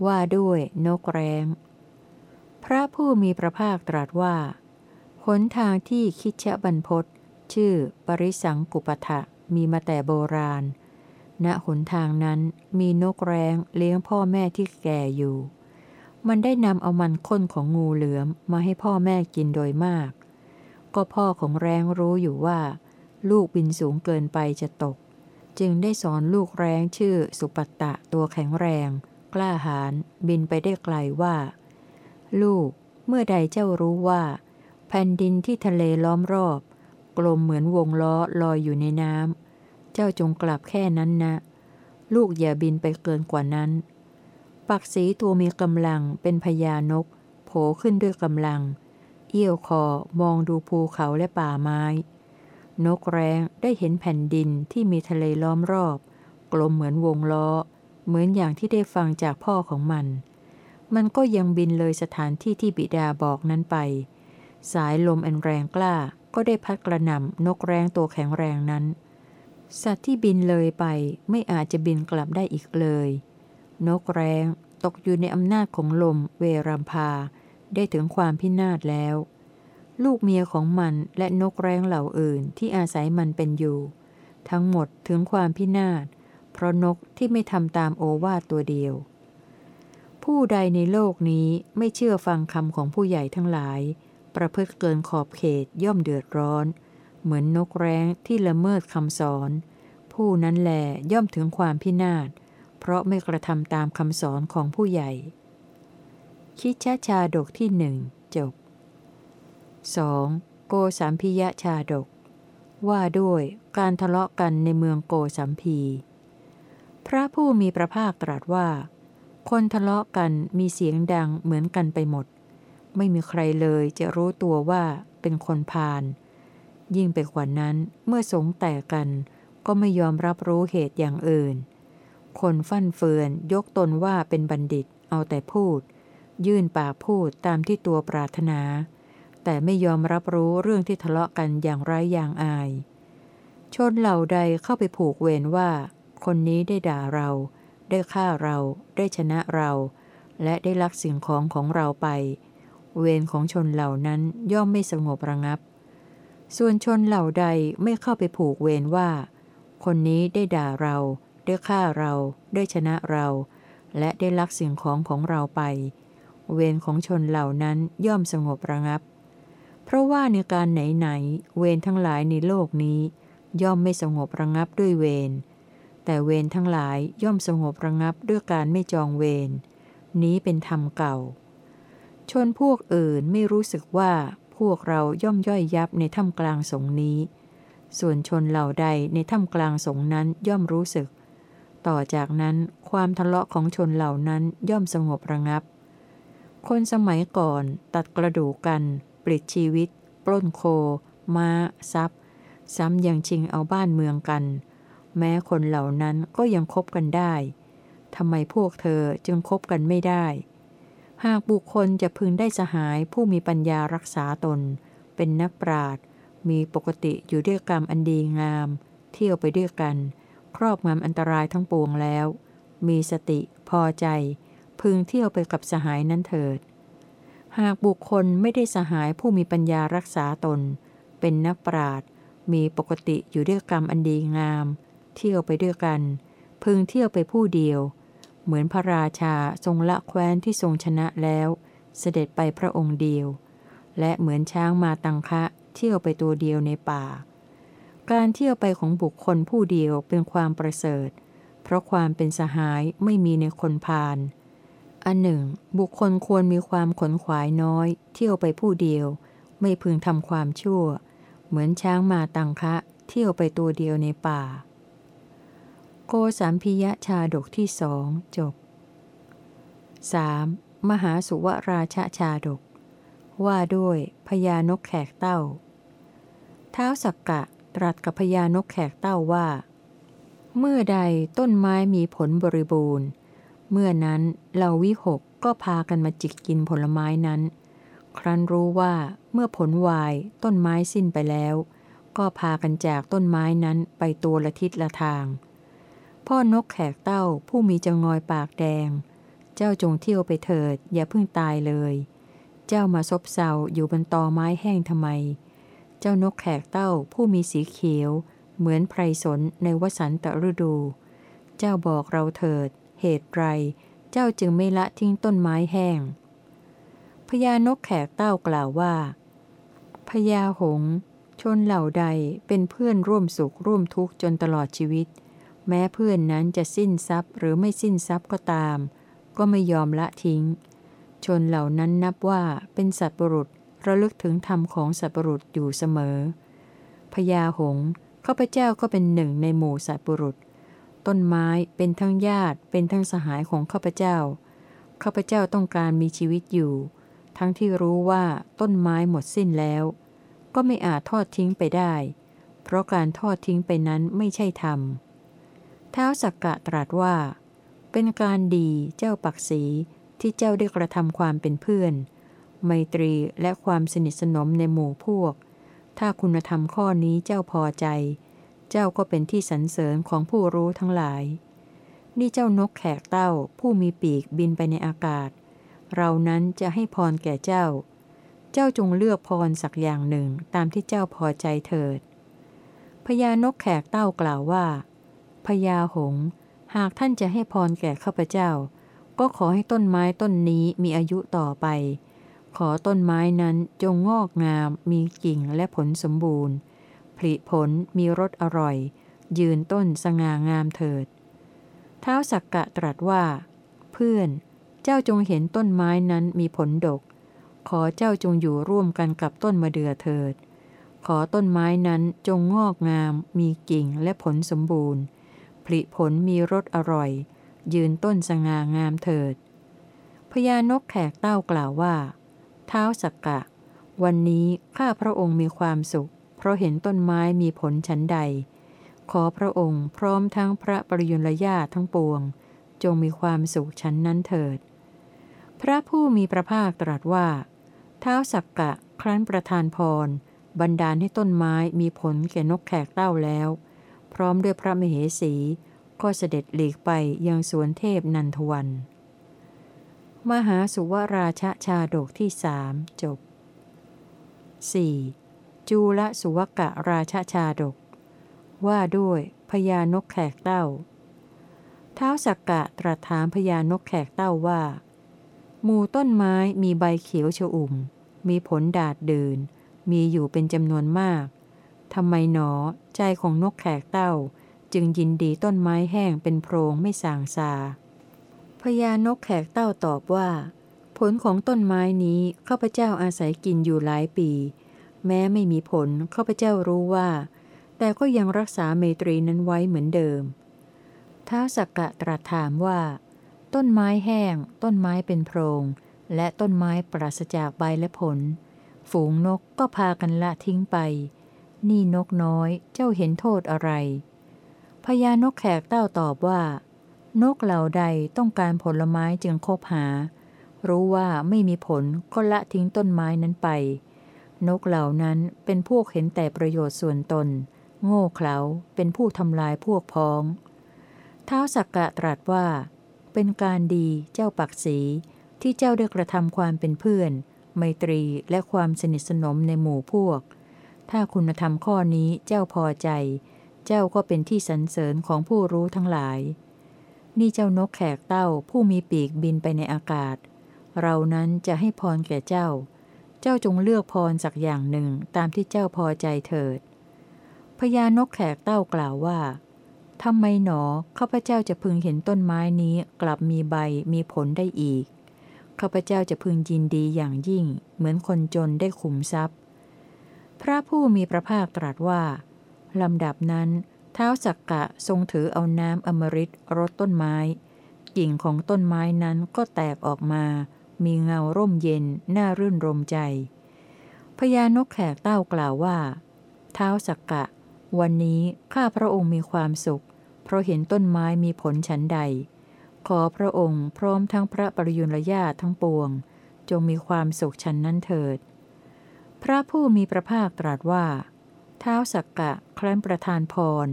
ว่าด้วยนกแร้ง พระผู้มีพระภาคตรัสว่าหนทางที่คิดชะบรรพศชื่อปริสังกุปทะมีมาแต่โบราณ ณหนทางนั้นมีนกแร้งเลี้ยงพ่อแม่ที่แก่อยู่ มันได้นำเอามันข้นของงูเหลือมมาให้พ่อแม่กินโดยมาก ก็พ่อของแร้งรู้อยู่ว่า ลูกบินสูงเกินไปจะตก จึงได้สอนลูกแร้งชื่อสุปัตตะตัวแข็งแรง กล้าหาญบินไปได้ไกลว่า ลูกเมื่อใดเจ้ารู้ว่า แผ่นดินที่ทะเลล้อมรอบ กลมเหมือนวงล้อลอยอยู่ในน้ำเจ้าจงกลับแค่นั้นนะ ลูกอย่าบินไปเกินกว่านั้น ปักสีตัวมีกำลังเป็นพญานก โผขึ้นด้วยกำลัง เอี้ยวคอมองดูภูเขาและป่าไม้ นกแร้งได้เห็นแผ่นดินที่มีทะเลล้อมรอบ กลมเหมือนวงล้อ เหมือนอย่างที่ได้ฟังจากพ่อของมัน มันก็ยังบินเลยสถานที่ที่บิดาบอกนั้นไป สายลมอันแรงกล้าก็ได้พัดกระหน่ำนกแร้งตัวแข็งแรงนั้น สัตว์ที่บินเลยไปไม่อาจจะบินกลับได้อีกเลย นกแร้งตกอยู่ในอำนาจของลมเวรัมพา ได้ถึงความพินาศแล้ว ลูกเมียของมันและนกแร้งเหล่าอื่นที่อาศัยมันเป็นอยู่ ทั้งหมดถึงความพินาศ เพราะนกที่ไม่ทำตามโอวาทตัวเดียว ผู้ใดในโลกนี้ไม่เชื่อฟังคำของผู้ใหญ่ทั้งหลาย ประพฤติเกินขอบเขตย่อมเดือดร้อน เหมือนนกแร้งที่ละเมิดคำสอน ผู้นั้นแหลย่อมถึงความพินาศ เพราะไม่กระทำตามคำสอนของผู้ใหญ่ คิดชาชาดกที่หนึ่งจบ 2. โกสัมพิยชาดก ว่าด้วยการทะเลาะกันในเมืองโกสัมพี พระผู้มีพระภาคตรัสว่า คนทะเลาะกันมีเสียงดังเหมือนกันไปหมด ไม่มีใครเลยจะรู้ตัวว่าเป็นคนพาลยิ่งไปกว่านั้นเมื่อสงแตกกันก็ไม่ยอมรับรู้เหตุอย่างอื่น คนฟั่นเฟือนยกตนว่าเป็นบัณฑิตเอาแต่พูด ยื่นปากพูดตามที่ตัวปรารถนา แต่ไม่ยอมรับรู้เรื่องที่ทะเลาะกันอย่างไร้อย่างอาย ชนเหล่าใดเข้าไปผูกเวรว่า คนนี้ได้ด่าเรา ได้ฆ่าเรา ได้ชนะเรา และได้ลักสิ่งของของเราไป เวรของชนเหล่านั้นย่อมไม่สงบระงับ ส่วนชนเหล่าใดไม่เข้าไปผูกเวรว่า คนนี้ได้ด่าเรา ได้ฆ่าเรา ได้ชนะเรา และได้ลักสิ่งของของเราไป เวรของชนเหล่านั้นย่อมสงบระงับ เพราะว่าในการไหนๆเวรทั้งหลายในโลกนี้ ย่อมไม่สงบระงับด้วยเวร แต่เวรทั้งหลายย่อมสงบระงับด้วยการไม่จองเวร นี้เป็นธรรมเก่า ชนพวกอื่นไม่รู้สึกว่าพวกเราย่อมย่อยยับในถ้ำกลางสงนี้ ส่วนชนเหล่าใดในถ้ำกลางสงนั้นย่อมรู้สึก ต่อจากนั้นความทะเลาะของชนเหล่านั้นย่อมสงบระงับ คนสมัยก่อนตัดกระดูกกัน ปลิดชีวิต ปล้นโค ม้า ทรัพย์ ซ้ำยังชิงเอาบ้านเมืองกัน แม้คนเหล่านั้นก็ยังคบกันได้ทำไมพวกเธอจึงคบกันไม่ได้ หากบุคคลจะพึงได้สหายผู้มีปัญญารักษาตน เป็นนักปราดมีปกติอยู่ด้วยกรรมอันดีงาม เที่ยวไปด้วยกัน ครอบงำอันตรายทั้งปวงแล้ว มีสติพอใจ พึงเที่ยวไปกับสหายนั้นเถิด หากบุคคลไม่ได้สหายผู้มีปัญญารักษาตน เป็นนักปราดมีปกติอยู่ด้วยกรรมอันดีงาม เที่ยวไปด้วยกัน พึงเที่ยวไปผู้เดียว เหมือนพระราชาทรงละแคว้นที่ทรงชนะแล้ว เสด็จไปพระองค์เดียว และเหมือนช้างมาตังคะเที่ยวไปตัวเดียวในป่า การเที่ยวไปของบุคคลผู้เดียวเป็นความประเสริฐ เพราะความเป็นสหายไม่มีในคนพาล อันหนึ่ง บุคคลควรมีความขนขวายน้อย เที่ยวไปผู้เดียว ไม่พึงทำความชั่ว เหมือนช้างมาตังคะ เที่ยวไปตัวเดียวในป่า โกสามพิยะชาดกที่สองจบ 3. มหาสุวราชชาดก ว่าด้วยพญานกแขกเต้า เท้าสักกะตรัสกับพญานกแขกเต้าว่า เมื่อใดต้นไม้มีผลบริบูรณ์ เมื่อนั้นเหล่าวิหกก็พากันมาจิกกินผลไม้นั้น ครั้นรู้ว่าเมื่อผลวายต้นไม้สิ้นไปแล้ว ก็พากันจากต้นไม้นั้นไปตัวละทิศละทาง พ่อนกแขกเต้าผู้มีจงอยปากแดง เจ้าจงเที่ยวไปเถิด อย่าเพิ่งตายเลย เจ้ามาซบเซาอยู่บนตอไม้แห้งทำไม เจ้านกแขกเต้าผู้มีสีเขียว เหมือนไพรสนในวสันตฤดู เจ้าบอกเราเถิด เหตุไร เจ้าจึงไม่ละทิ้งต้นไม้แห้ง พญานกแขกเต้ากล่าวว่า พญาหง ชนเหล่าใดเป็นเพื่อนร่วมสุขร่วมทุกข์จนตลอดชีวิต แม้เพื่อนนั้นจะสิ้นทรัพย์หรือไม่สิ้นทรัพย์ก็ตาม ก็ไม่ยอมละทิ้ง ชนเหล่านั้นนับว่าเป็นสัตว์บุรุษระลึกถึงธรรมของสัตว์บุรุษอยู่เสมอพญาหงข้าพเจ้าก็เป็นหนึ่งในหมู่สัตว์บุรุษ ต้นไม้เป็นทั้งญาติเป็นทั้งสหายของข้าพเจ้า ข้าพเจ้าต้องการมีชีวิตอยู่ ทั้งที่รู้ว่าต้นไม้หมดสิ้นแล้ว ก็ไม่อาจทอดทิ้งไปได้ เพราะการทอดทิ้งไปนั้นไม่ใช่ธรรมท้าวสักกะตรัสว่า เป็นการดีเจ้าปักสีที่เจ้าได้กระทำความเป็นเพื่อน ไมตรีและความสนิทสนมในหมู่พวก ถ้าคุณธรรมข้อนี้เจ้าพอใจ เจ้าก็เป็นที่สรรเสริญของผู้รู้ทั้งหลาย นี่เจ้านกแขกเต้าผู้มีปีกบินไปในอากาศ เรานั้นจะให้พรแก่เจ้า เจ้าจงเลือกพรสักอย่างหนึ่งตามที่เจ้าพอใจเถิด พญานกแขกเต้ากล่าวว่า พญาหง หากท่านจะให้พรแก่ข้าพเจ้า ก็ขอให้ต้นไม้ต้นนี้มีอายุต่อไป ขอต้นไม้นั้นจงงอกงาม มีกิ่งและผลสมบูรณ์ ผลิผลมีรสอร่อย ยืนต้นสง่างามเถิด เท้าสักกะตรัสว่า เพื่อนเจ้าจงเห็นต้นไม้นั้นมีผลดก ขอเจ้าจงอยู่ร่วมกันกับต้นมะเดื่อเถิด ขอต้นไม้นั้นจงงอกงาม มีกิ่งและผลสมบูรณ์ ผลิผลมีรสอร่อย ยืนต้นสง่างามเถิดพญานกแขกเต้ากล่าวว่า เท้าสักกะ วันนี้ข้าพระองค์มีความสุข ราะเห็นต้นไม้มีผลชั้นใด ขอพระองค์พร้อมทั้งพระปริยุรญาทั้งปวง จงมีความสุขชั้นนั้นเถิด พระผู้มีพระภาคตรัสว่าเท้าสักกะครั้นประทานพร บันดาลให้ต้นไม้มีผลแก่นกแขกเต้าแล้ว พร้อมด้วยพระมเหสี ก็เสด็จหลีกไปยังสวนเทพนันทวัน มหาสุวราชชาดกที่สามจบ 4. จูลสุวกะราชชาดก ว่าด้วยพญานกแขกเต้า เท้าสักกะตรัสถามพญานกแขกเต้าว่า หมู่ต้นไม้มีใบเขียวชอุ่ม มีผลดาดเดิน มีอยู่เป็นจำนวนมากทำไมหนอใจของนกแขกเต้า จึงยินดีต้นไม้แห้งเป็นโพรงไม่สางซาพญานกแขกเต้าตอบว่า ผลของต้นไม้นี้ข้าพเจ้าอาศัยกินอยู่หลายปี แม้ไม่มีผลข้าพเจ้ารู้ว่า แต่ก็ยังรักษาเมตรีนั้นไว้เหมือนเดิมท้าวสักกะตรัสถามว่า ต้นไม้แห้ง ต้นไม้เป็นโพรง และต้นไม้ปราศจากใบและผล ฝูงนกก็พากันละทิ้งไป นี่นกน้อยเจ้าเห็นโทษอะไรพญานกแขกเต้าตอบว่า นกเหล่าใดต้องการผลไม้จึงคบหา รู้ว่าไม่มีผลก็ละทิ้งต้นไม้นั้นไป นกเหล่านั้นเป็นพวกเห็นแต่ประโยชน์ส่วนตน โง่เขลาเป็นผู้ทำลายพวกพ้องท้าวสักกะตรัสว่า เป็นการดีเจ้าปักสีที่เจ้าได้กระทำความเป็นเพื่อน ไมตรีและความสนิทสนมในหมู่พวก ถ้าคุณธรรมข้อนี้เจ้าพอใจ เจ้าก็เป็นที่สรรเสริญของผู้รู้ทั้งหลาย นี่เจ้านกแขกเต้าผู้มีปีกบินไปในอากาศ เรานั้นจะให้พรแก่เจ้า เจ้าจงเลือกพรสักอย่างหนึ่งตามที่เจ้าพอใจเถิด พญานกแขกเต้ากล่าวว่าทำไมหนอข้าพเจ้าจะพึงเห็นต้นไม้นี้กลับมีใบมีผลได้อีกข้าพเจ้าจะพึงยินดีอย่างยิ่ง เหมือนคนจนได้ขุมทรัพย์ พระผู้มีพระภาคตรัสว่าลำดับนั้น เท้าสักกะทรงถือเอาน้ำอมฤตรดต้นไม้กิ่งของต้นไม้นั้นก็แตกออกมา มีเงาร่มเย็น น่ารื่นรมใจ พญานกแขกเต้ากล่าวว่า เท้าสักกะ วันนี้ข้าพระองค์มีความสุข เพราะเห็นต้นไม้มีผลฉันใด ขอพระองค์พร้อมทั้งพระปริยุรญาทั้งปวง จงมีความสุขฉันนั้นเถิด พระผู้มีพระภาคตรัสว่า เท้าสักกะครั้นประทานพร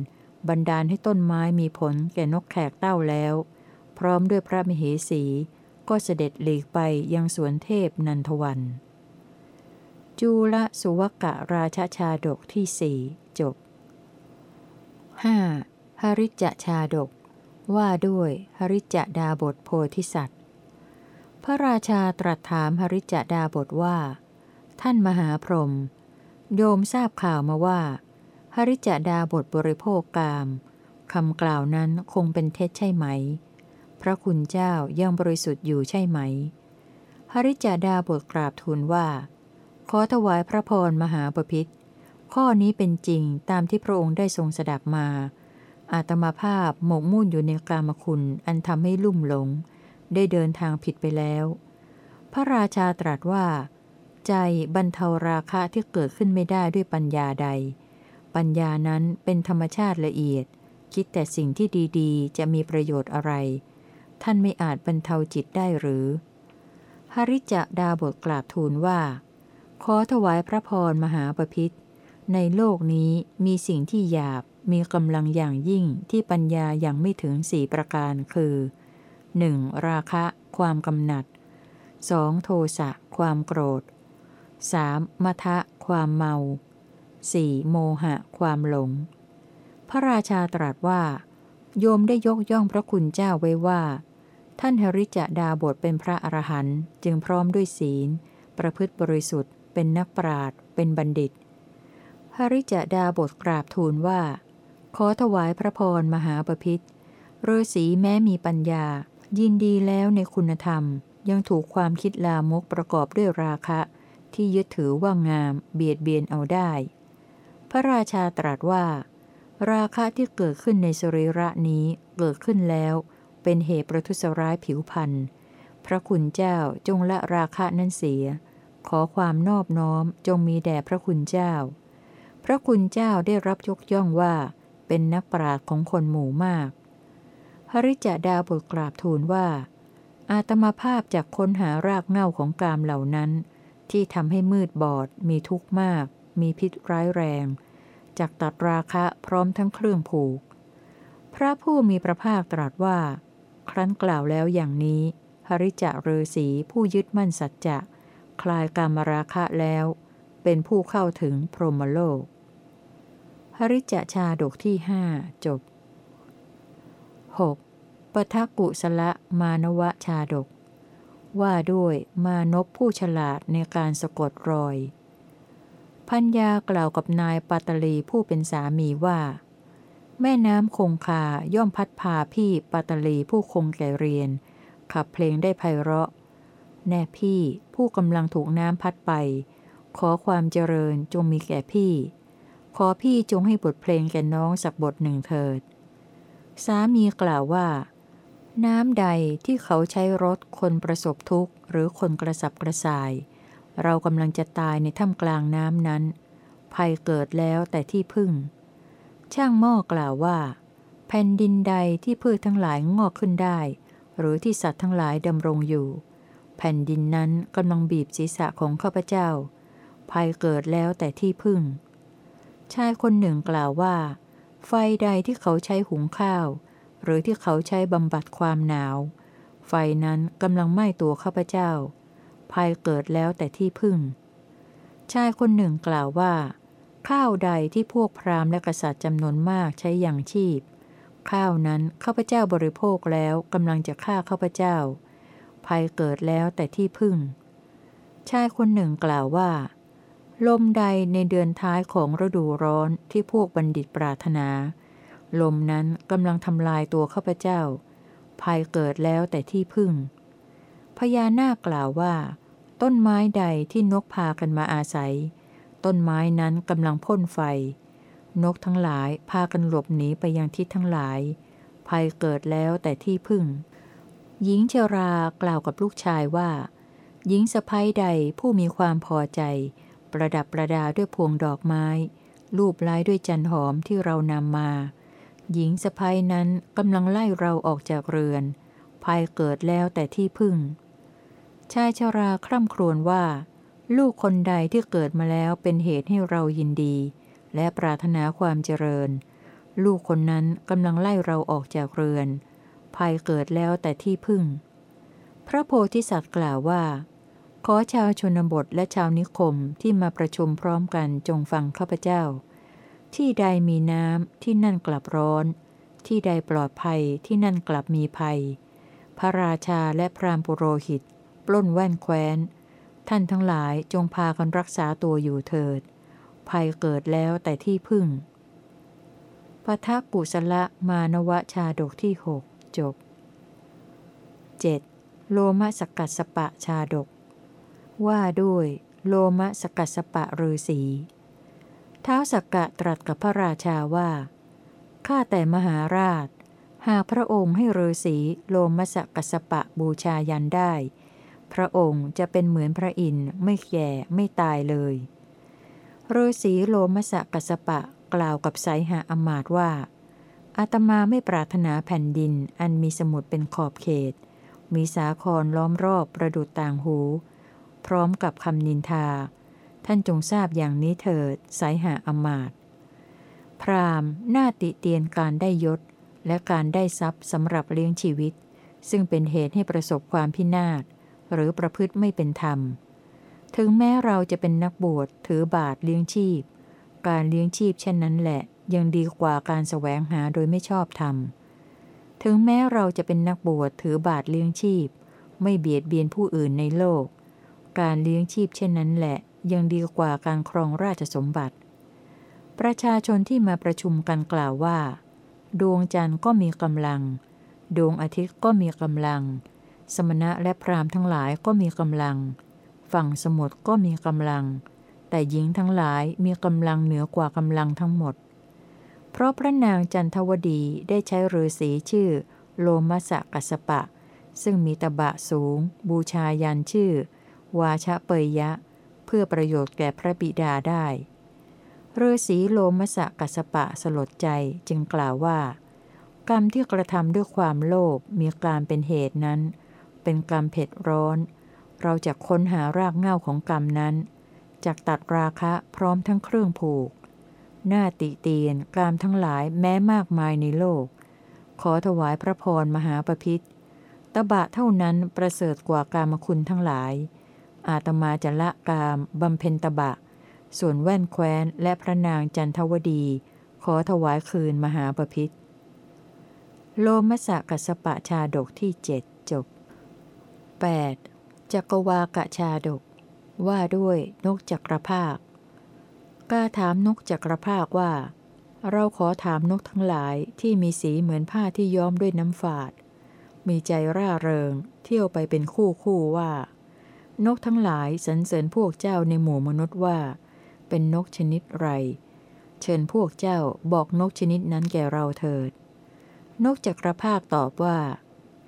บันดาลให้ต้นไม้มีผลแก่นกแขกเต้าแล้ว พร้อมด้วยพระมเหสี ก็เสด็จหลีกไปยังสวนเทพนันทวัน จูลสุวกะราชชาดกที่สี่จบ 5. หริจชาดก ว่าด้วยหริจดาบทโพธิสัตว์ พระราชาตรัสถามหริจดาบทว่า ท่านมหาพรหมโยมทราบข่าวมาว่าหริจดาบทบริโภคกามคำกล่าวนั้นคงเป็นเท็จใช่ไหม พระคุณเจ้ายังบริสุทธิ์อยู่ใช่ไหม หริจดาบทกราบทูลว่า ขอถวายพระพรมหาปพิธข้อนี้เป็นจริงตามที่พระองค์ได้ทรงสดับมา อาตมาภาพหมกมุ่นอยู่ในกามคุณอันทำให้ลุ่มหลง ได้เดินทางผิดไปแล้ว พระราชาตรัสว่า ใจบรรเทาราคะที่เกิดขึ้นไม่ได้ด้วยปัญญาใด ปัญญานั้นเป็นธรรมชาติละเอียด คิดแต่สิ่งที่ดีๆ จะมีประโยชน์อะไร ท่านไม่อาจบรรเทาจิตได้หรือ หริจดาบทกราบทูลว่า ขอถวายพระพรมหาปพิธในโลกนี้มีสิ่งที่หยาบมีกำลังอย่างยิ่งที่ปัญญายังไม่ถึงสี่ประการคือ 1. ราคะ ความกำหนัด 2. โทสะ ความโกรธ 3. มทะ ความเมา 4. โมหะ ความหลง พระราชาตรัสว่า โยมได้ยกย่องพระคุณเจ้าไว้ว่า ท่านหริจดาบทเป็นพระอรหันต์จึงพร้อมด้วยศีล ประพฤติบริสุทธิ์ เป็นนักปราดเป็นบัณฑิต หริจดาบทกราบทูลว่า ขอถวายพระพรมหาปพิธฤาษีแม้มีปัญญา ยินดีแล้วในคุณธรรม ยังถูกความคิดลามกประกอบด้วยราคะ ที่ยึดถือว่างาม เบียดเบียนเอาได้ พระราชาตรัสว่า ราคะที่เกิดขึ้นในสรีระนี้เกิดขึ้นแล้ว เป็นเหตุประทุษร้ายผิวพันธ์พระคุณเจ้าจงละราคะนั้นเสีย ขอความนอบน้อมจงมีแด่พระคุณเจ้า พระคุณเจ้าได้รับยกย่องว่า เป็นนักปราชญ์ของคนหมู่มาก หริจดาบทกราบทูลว่า อาตมาภาพจากค้นหารากเง่าของกามเหล่านั้น ที่ทำให้มืดบอด มีทุกข์มาก มีพิษร้ายแรงจากตัดราคะพร้อมทั้งเครื่องผูก พระผู้มีพระภาคตรัสว่า ครั้นกล่าวแล้วอย่างนี้หริจะเรศีผู้ยึดมั่นสัจจะ คลายกามราคะแล้ว เป็นผู้เข้าถึงพรหมโลกหริจะชาดกที่หจบ 6. ปทักกุสละมานวชาดก ว่าด้วยมานพผู้ฉลาดในการสะกดรอย พัญญากล่าวกับนายปาตลีผู้เป็นสามีว่า แม่น้ำคงคาย่อมพัดพาพี่ปาตลีผู้คงแก่เรียน ขับเพลงได้ไพเราะ แน่พี่ผู้กำลังถูกน้ำพัดไป ขอความเจริญจงมีแก่พี่ ขอพี่จงให้บทเพลงแก่น้องสักบทหนึ่งเถิด สามีกล่าวว่า น้ำใดที่เขาใช้รถคนประสบทุกข์ หรือคนกระสับกระส่าย เรากำลังจะตายในถ้ำกลางน้ำนั้นภัยเกิดแล้วแต่ที่พึ่ง ช่างหม้อกล่าวว่า แผ่นดินใดที่พืชทั้งหลายงอกขึ้นได้ หรือที่สัตว์ทั้งหลายดำรงอยู่ แผ่นดินนั้นกำลังบีบศีรษะของข้าพเจ้า ภัยเกิดแล้วแต่ที่พึ่ง ชายคนหนึ่งกล่าวว่า ไฟใดที่เขาใช้หุงข้าว หรือที่เขาใช้บำบัดความหนาว ไฟนั้นกำลังไหม้ตัวข้าพเจ้า ภัยเกิดแล้วแต่ที่พึ่ง ชายคนหนึ่งกล่าวว่า ข้าวใดที่พวกพราหมณ์และกษัตริย์จำนวนมากใช้อย่างชีพ ข้าวนั้นข้าพเจ้าบริโภคแล้วกำลังจะฆ่าข้าพเจ้า ภัยเกิดแล้วแต่ที่พึ่ง ชายคนหนึ่งกล่าวว่า ลมใดในเดือนท้ายของฤดูร้อนที่พวกบัณฑิตปรารถนา ลมนั้นกำลังทำลายตัวข้าพเจ้า ภัยเกิดแล้วแต่ที่พึ่ง พญานาคกล่าวว่า ต้นไม้ใดที่นกพากันมาอาศัย ต้นไม้นั้นกำลังพ่นไฟ นกทั้งหลายพากันหลบหนีไปยังทิศทั้งหลาย ภัยเกิดแล้วแต่ที่พึ่ง หญิงเชรากล่าวกับลูกชายว่า หญิงสะพ้ยใดผู้มีความพอใจ ประดับประดาด้วยพวงดอกไม้ รูปไล้ด้วยจันหอมที่เรานำมา หญิงสะพ้ยนั้นกำลังไล่เราออกจากเรือนภายเกิดแล้วแต่ที่พึ่ง ชายชราคร่ำครวญว่า ลูกคนใดที่เกิดมาแล้วเป็นเหตุให้เรายินดี และปรารถนาความเจริญ ลูกคนนั้นกำลังไล่เราออกจากเรือนภายเกิดแล้วแต่ที่พึ่ง พระโพธิสัตว์กล่าวว่า ขอชาวชนบทและชาวนิคมที่มาประชุมพร้อมกันจงฟังข้าพเจ้า ที่ใดมีน้ำที่นั่นกลับร้อน ที่ใดปลอดภัยที่นั่นกลับมีภัย พระราชาและพรามปุโรหิต ปล้นแว่นแคว้น ท่านทั้งหลายจงพากันรักษาตัวอยู่เถิด ภัยเกิดแล้วแต่ที่พึ่งปทักุสละมานวชาดกที่หกจบ 7. โลมสกัดสปะชาดก ว่าด้วยโลมะสกัสปะฤาษีเท้าสักกะตรัสกับพระราชาว่า ข้าแต่มหาราช หากพระองค์ให้ฤาษีโลมะสกัสปะบูชายันได้ พระองค์จะเป็นเหมือนพระอินทร์ไม่แก่ไม่ตายเลยฤาษีโลมะสกัสปะกล่าวกับไสหาอมาตว่า อาตมาไม่ปรารถนาแผ่นดินอันมีสมุดเป็นขอบเขต มีสาครล้อมรอบประดุดต่างหู พร้อมกับคำนินทา ท่านจงทราบอย่างนี้เถิดสายหาอมาต พรามหน้าติเตียนการได้ยศ และการได้ทรัพย์สำหรับเลี้ยงชีวิต ซึ่งเป็นเหตุให้ประสบความพินาศ หรือประพฤติไม่เป็นธรรม ถึงแม้เราจะเป็นนักบวชถือบาทเลี้ยงชีพ การเลี้ยงชีพเช่นนั้นแหละ ยังดีกว่าการแสวงหาโดยไม่ชอบธรรม ถึงแม้เราจะเป็นนักบวชถือบาทเลี้ยงชีพ ไม่เบียดเบียนผู้อื่นในโลก การเลี้ยงชีพเช่นนั้นแหละ ยังดีกว่าการครองราชสมบัติ ประชาชนที่มาประชุมกันกล่าวว่า ดวงจันทร์ก็มีกำลัง ดวงอาทิตย์ก็มีกำลัง สมณะและพราหมณ์ทั้งหลายก็มีกำลัง ฝั่งสมุทรก็มีกำลัง แต่หญิงทั้งหลายมีกำลังเหนือกว่ากำลังทั้งหมด เพราะพระนางจันทวดีได้ใช้ฤาษีชื่อ โลมัสกัสปะ ซึ่งมีตบะสูง บูชายันชื่อ วาชะเปยยะ เพื่อประโยชน์แก่พระบิดาได้ฤาษีโลมสะกัสปะสลดใจจึงกล่าวว่า กรรมที่กระทำด้วยความโลภมีการเป็นเหตุนั้น เป็นกรรมเผ็ดร้อน เราจะค้นหารากเหง้าของกรรมนั้นจากตัดราคะพร้อมทั้งเครื่องผูก หน้าติเตียนกรรมทั้งหลายแม้มากมายในโลก ขอถวายพระพรมหาปพิธตบะเท่านั้นประเสริฐกว่ากามคุณทั้งหลาย อาตมาจะละกามบำเพ็ญตบะ ส่วนแว่นแคว้นและพระนางจันทวดี ขอถวายคืนมหาปพิธโลมสะกัสปะชาดกที่เจ็ดจบ 8. จักวากะชาดก ว่าด้วยนกจักรภาคกาถามนกจักรภาคว่า เราขอถามนกทั้งหลายที่มีสีเหมือนผ้าที่ย้อมด้วยน้ำฝาด มีใจร่าเริง เที่ยวไปเป็นคู่คู่ว่า นกทั้งหลายสรรเสริญพวกเจ้าในหมู่มนุษย์ว่า เป็นนกชนิดไร เชิญพวกเจ้าบอกนกชนิดนั้นแก่เราเถิด นกจักรภาคตอบว่า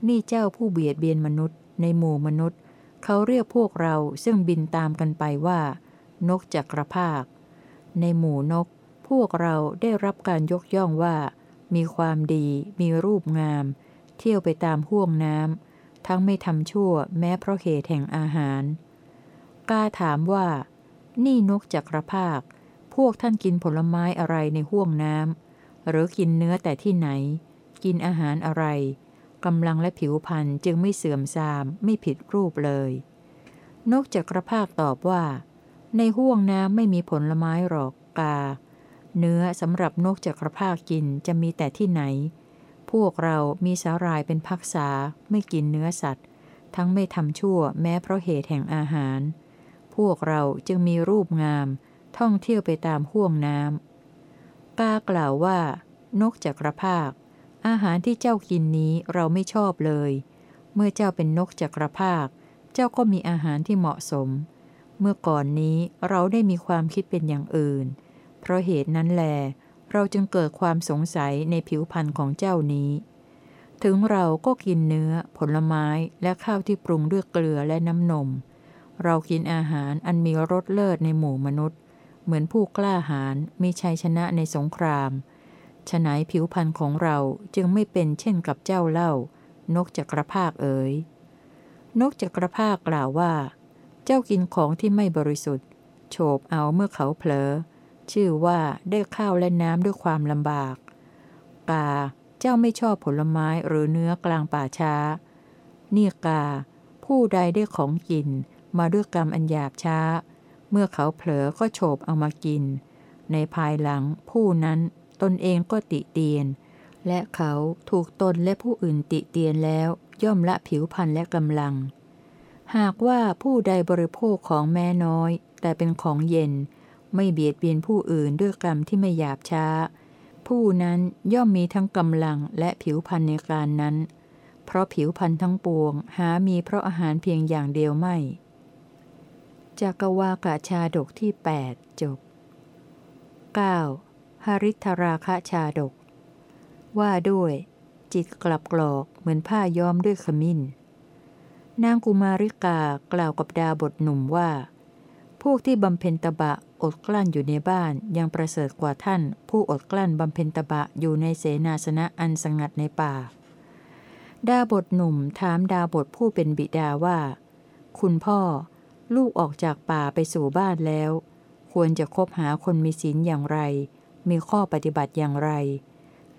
นี่เจ้าผู้เบียดเบียนมนุษย์ ในหมู่มนุษย์ เขาเรียกพวกเราซึ่งบินตามกันไปว่า นกจักรภาค ในหมู่นก พวกเราได้รับการยกย่องว่า มีความดี มีรูปงาม เที่ยวไปตามห่วงน้ำทั้งไม่ทำชั่วแม้เพราะเหตุแห่งอาหาร กาถามว่า นี่นกจักรภาค พวกท่านกินผลไม้อะไรในห่วงน้ำหรือกินเนื้อแต่ที่ไหน กินอาหารอะไร กำลังและผิวพรรณจึงไม่เสื่อมทราม ไม่ผิดรูปเลย นกจักรภาคตอบว่า ในห่วงน้ำไม่มีผลไม้หรอกกา เนื้อสำหรับนกจักรภาคกินจะมีแต่ที่ไหน พวกเรามีสาหร่ายเป็นพักษาไม่กินเนื้อสัตว์ ทั้งไม่ทำชั่วแม้เพราะเหตุแห่งอาหารพพวกเราจึงมีรูปงาม ท่องเที่ยวไปตามห้วงน้ำกากล่าวว่านกจักรภาค อาหารที่เจ้ากินนี้เราไม่ชอบเลย เมื่อเจ้าเป็นนกจักรภาค เจ้าก็มีอาหารที่เหมาะสม เมื่อก่อนนี้เราได้มีความคิดเป็นอย่างอื่น เพราะเหตุนั้นแล เราจึงเกิดความสงสัยในผิวพรรณของเจ้านี้ ถึงเราก็กินเนื้อ ผลไม้และข้าวที่ปรุงด้วยเกลือและน้ำนม เรากินอาหารอันมีรสเลิศในหมู่มนุษย์ เหมือนผู้กล้าหาญมีชัยชนะในสงคราม ฉนัยผิวพรรณของเราจึงไม่เป็นเช่นกับเจ้าเล่า นกจักรภาคเอ๋ย นกจักรภาคกล่าวว่า เจ้ากินของที่ไม่บริสุทธิ์ โฉบเอาเมื่อเขาเผลอ ชื่อว่าได้ข้าวและน้ำด้วยความลำบากกาเจ้าไม่ชอบผลไม้หรือเนื้อกลางป่าช้า นี่กา ผู้ใดได้ของกินมาด้วยกรรมอันหยาบช้า เมื่อเขาเผลอก็โฉบเอามากิน ในภายหลังผู้นั้น ตนเองก็ติเตียน และเขาถูกตนและผู้อื่นติเตียนแล้วย่อมละผิวพันธ์และกำลัง หากว่าผู้ใดบริโภคของแม่น้อย แต่เป็นของเย็น ไม่เบียดเบียนผู้อื่นด้วยกรรมที่ไม่หยาบช้า ผู้นั้นย่อมมีทั้งกำลังและผิวพันธ์ในการนั้น เพราะผิวพันธ์ทั้งปวง หามีเพราะอาหารเพียงอย่างเดียวไม่จักวากะชาดกที่ 8 จบ 9. หริทราคะชาดก ว่าด้วย จิตกลับกรอกเหมือนผ้าย้อมด้วยขมิ้น นางกุมาริกากล่าวกับดาบทหนุ่มว่า พวกที่บำเพ็ญตบะอดกลั้นอยู่ในบ้านยังประเสริฐกว่าท่าน ผู้อดกลั้นบำเพ็ญตบะอยู่ในเสนาสนะอันสงัดในป่า ดาบทหนุ่มถามดาบทผู้เป็นบิดาว่า คุณพ่อ ลูกออกจากป่าไปสู่บ้านแล้ว ควรจะคบหาคนมีศีลอย่างไร มีข้อปฏิบัติอย่างไร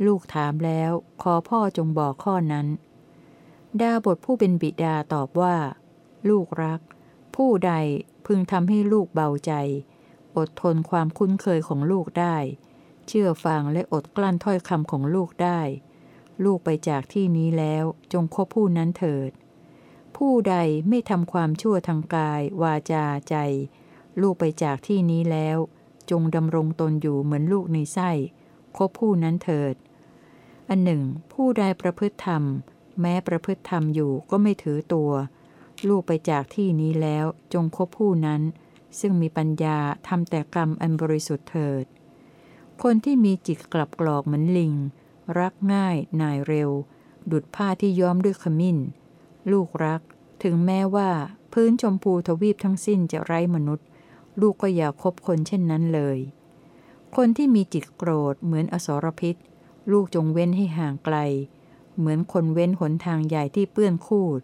ลูกถามแล้วขอพ่อจงบอกข้อนั้น ดาบทผู้เป็นบิดาตอบว่า ลูกรัก ผู้ใดพึงทำให้ลูกเบาใจ อดทนความคุ้นเคยของลูกได้ เชื่อฟังและอดกลั้นถ้อยคำของลูกได้ ลูกไปจากที่นี้แล้วจงคบผู้นั้นเถิด ผู้ใดไม่ทำความชั่วทางกายวาจาใจ ลูกไปจากที่นี้แล้ว จงดำรงตนอยู่เหมือนลูกในไส้คบผู้นั้นเถิด อันหนึ่ง ผู้ใดประพฤติธรรม แม้ประพฤติธรรมอยู่ก็ไม่ถือตัว ลูกไปจากที่นี้แล้วจงคบผู้นั้น ซึ่งมีปัญญาทำแต่กรรมอันบริสุทธิ์เถิด คนที่มีจิตกลับกรอกเหมือนลิง รักง่ายนายเร็ว ดุดผ้าที่ย้อมด้วยขมิ้น ลูกรัก ถึงแม้ว่าพื้นชมพูทวีปทั้งสิ้นจะไร้มนุษย์ ลูกก็อย่าคบคนเช่นนั้นเลย คนที่มีจิตโกรธเหมือนอสรพิษ ลูกจงเว้นให้ห่างไกล เหมือนคนเว้นหนทางใหญ่ที่เปื้อนคูด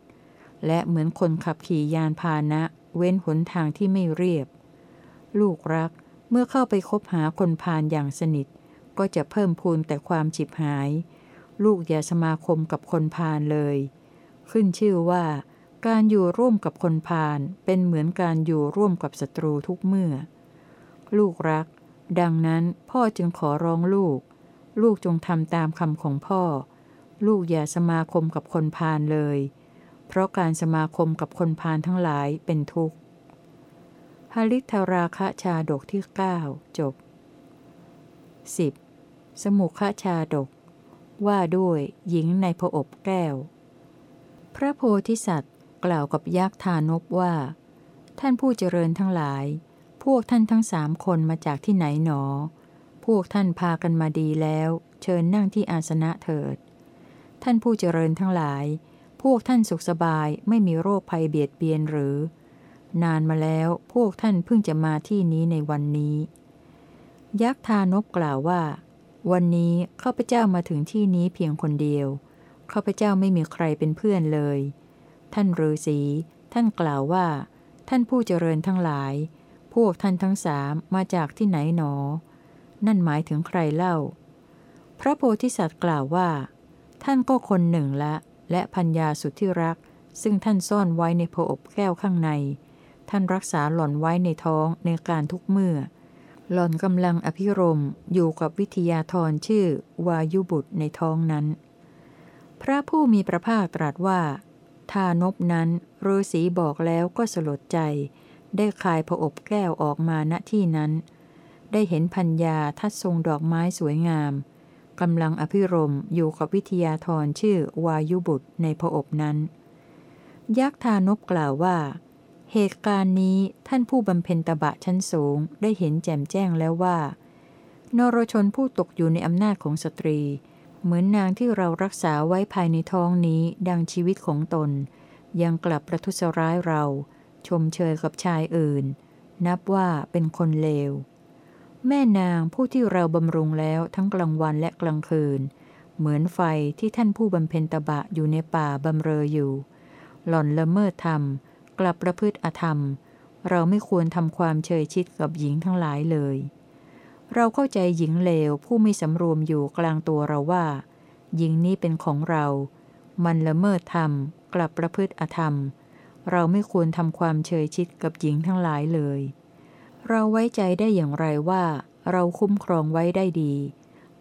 และเหมือนคนขับขี่ยานพาหนะ เว้นหนทางที่ไม่เรียบ ลูกรักเมื่อเข้าไปคบหาคนพาลอย่างสนิท ก็จะเพิ่มพูนแต่ความฉิบหาย ลูกอย่าสมาคมกับคนพาลเลย ขึ้นชื่อว่า การอยู่ร่วมกับคนพาลเป็นเหมือนการอยู่ร่วมกับศัตรูทุกเมื่อ ลูกรัก ดังนั้นพ่อจึงขอร้องลูก ลูกจงทำตามคำของพ่อ ลูกอย่าสมาคมกับคนพาลเลย เพราะการสมาคมกับคนพาลทั้งหลายเป็นทุกข์ฮาริทราคะชาดกที่ 9 จบ 10. สมุขชาดก ว่าด้วยหญิงในพระอบแก้ว พระโพธิสัตว์ กล่าวกับยักษ์ทานบว่า ท่านผู้เจริญทั้งหลาย พวกท่านทั้งสามคนมาจากที่ไหนหนอ พวกท่านพากันมาดีแล้ว เชิญนั่งที่อาสนะเถิด ท่านผู้เจริญทั้งหลาย พวกท่านสุขสบายไม่มีโรคภัยเบียดเบียนหรือ นานมาแล้วพวกท่านเพิ่งจะมาที่นี้ในวันนี้ ยักษ์ทานบกล่าวว่า วันนี้ข้าพเจ้ามาถึงที่นี้เพียงคนเดียวข้าพเจ้าไม่มีใครเป็นเพื่อนเลย ท่านฤาษีท่านกล่าวว่า ท่านผู้เจริญทั้งหลาย พวกท่านทั้งสามมาจากที่ไหนหนอ นั่นหมายถึงใครเล่า พระโพธิสัตว์กล่าวว่า ท่านก็คนหนึ่งละ และพัญญาสุดที่รัก ซึ่งท่านซ่อนไว้ในโผอบแก้วข้างใน ท่านรักษาหล่อนไว้ในท้องในการทุกเมื่อ หล่อนกำลังอภิรมอยู่กับวิทยาธรชื่อวายุบุตรในท้องนั้น พระผู้มีพระภาคตรัสว่า ทานบนั้นฤาษีบอกแล้วก็สลดใจ ได้คายผอบแก้วออกมาณที่นั้น ได้เห็นพัญญาทัดทรงดอกไม้สวยงามกำลังอภิรมอยู่กับวิทยาธรชื่อวายุบุตรในผอบนั้น ยักษ์ทานบกล่าวว่า เหตุการณ์นี้ท่านผู้บำเพ็ญตบะชั้นสูงได้เห็นแจ่มแจ้งแล้วว่า นรชนผู้ตกอยู่ในอำนาจของสตรี เหมือนนางที่เรารักษาไว้ภายในท้องนี้ดังชีวิตของตน ยังกลับประทุษร้ายเรา ชมเชยกับชายอื่น นับว่าเป็นคนเลว แม่นางผู้ที่เราบำรุงแล้วทั้งกลางวันและกลางคืน เหมือนไฟที่ท่านผู้บำเพ็ญตบะอยู่ในป่าบำเรออยู่ หล่อนละเมิดธรรม กลับประพฤติอธรรม เราไม่ควรทำความเชยชิดกับหญิงทั้งหลายเลย เราเข้าใจหญิงเลวผู้ไม่สำรวมอยู่กลางตัวเราว่า หญิงนี้เป็นของเรา มันละเมิดธรรม กลับประพฤติอธรรม เราไม่ควรทำความเชยชิดกับหญิงทั้งหลายเลย เราไว้ใจได้อย่างไรว่า เราคุ้มครองไว้ได้ดี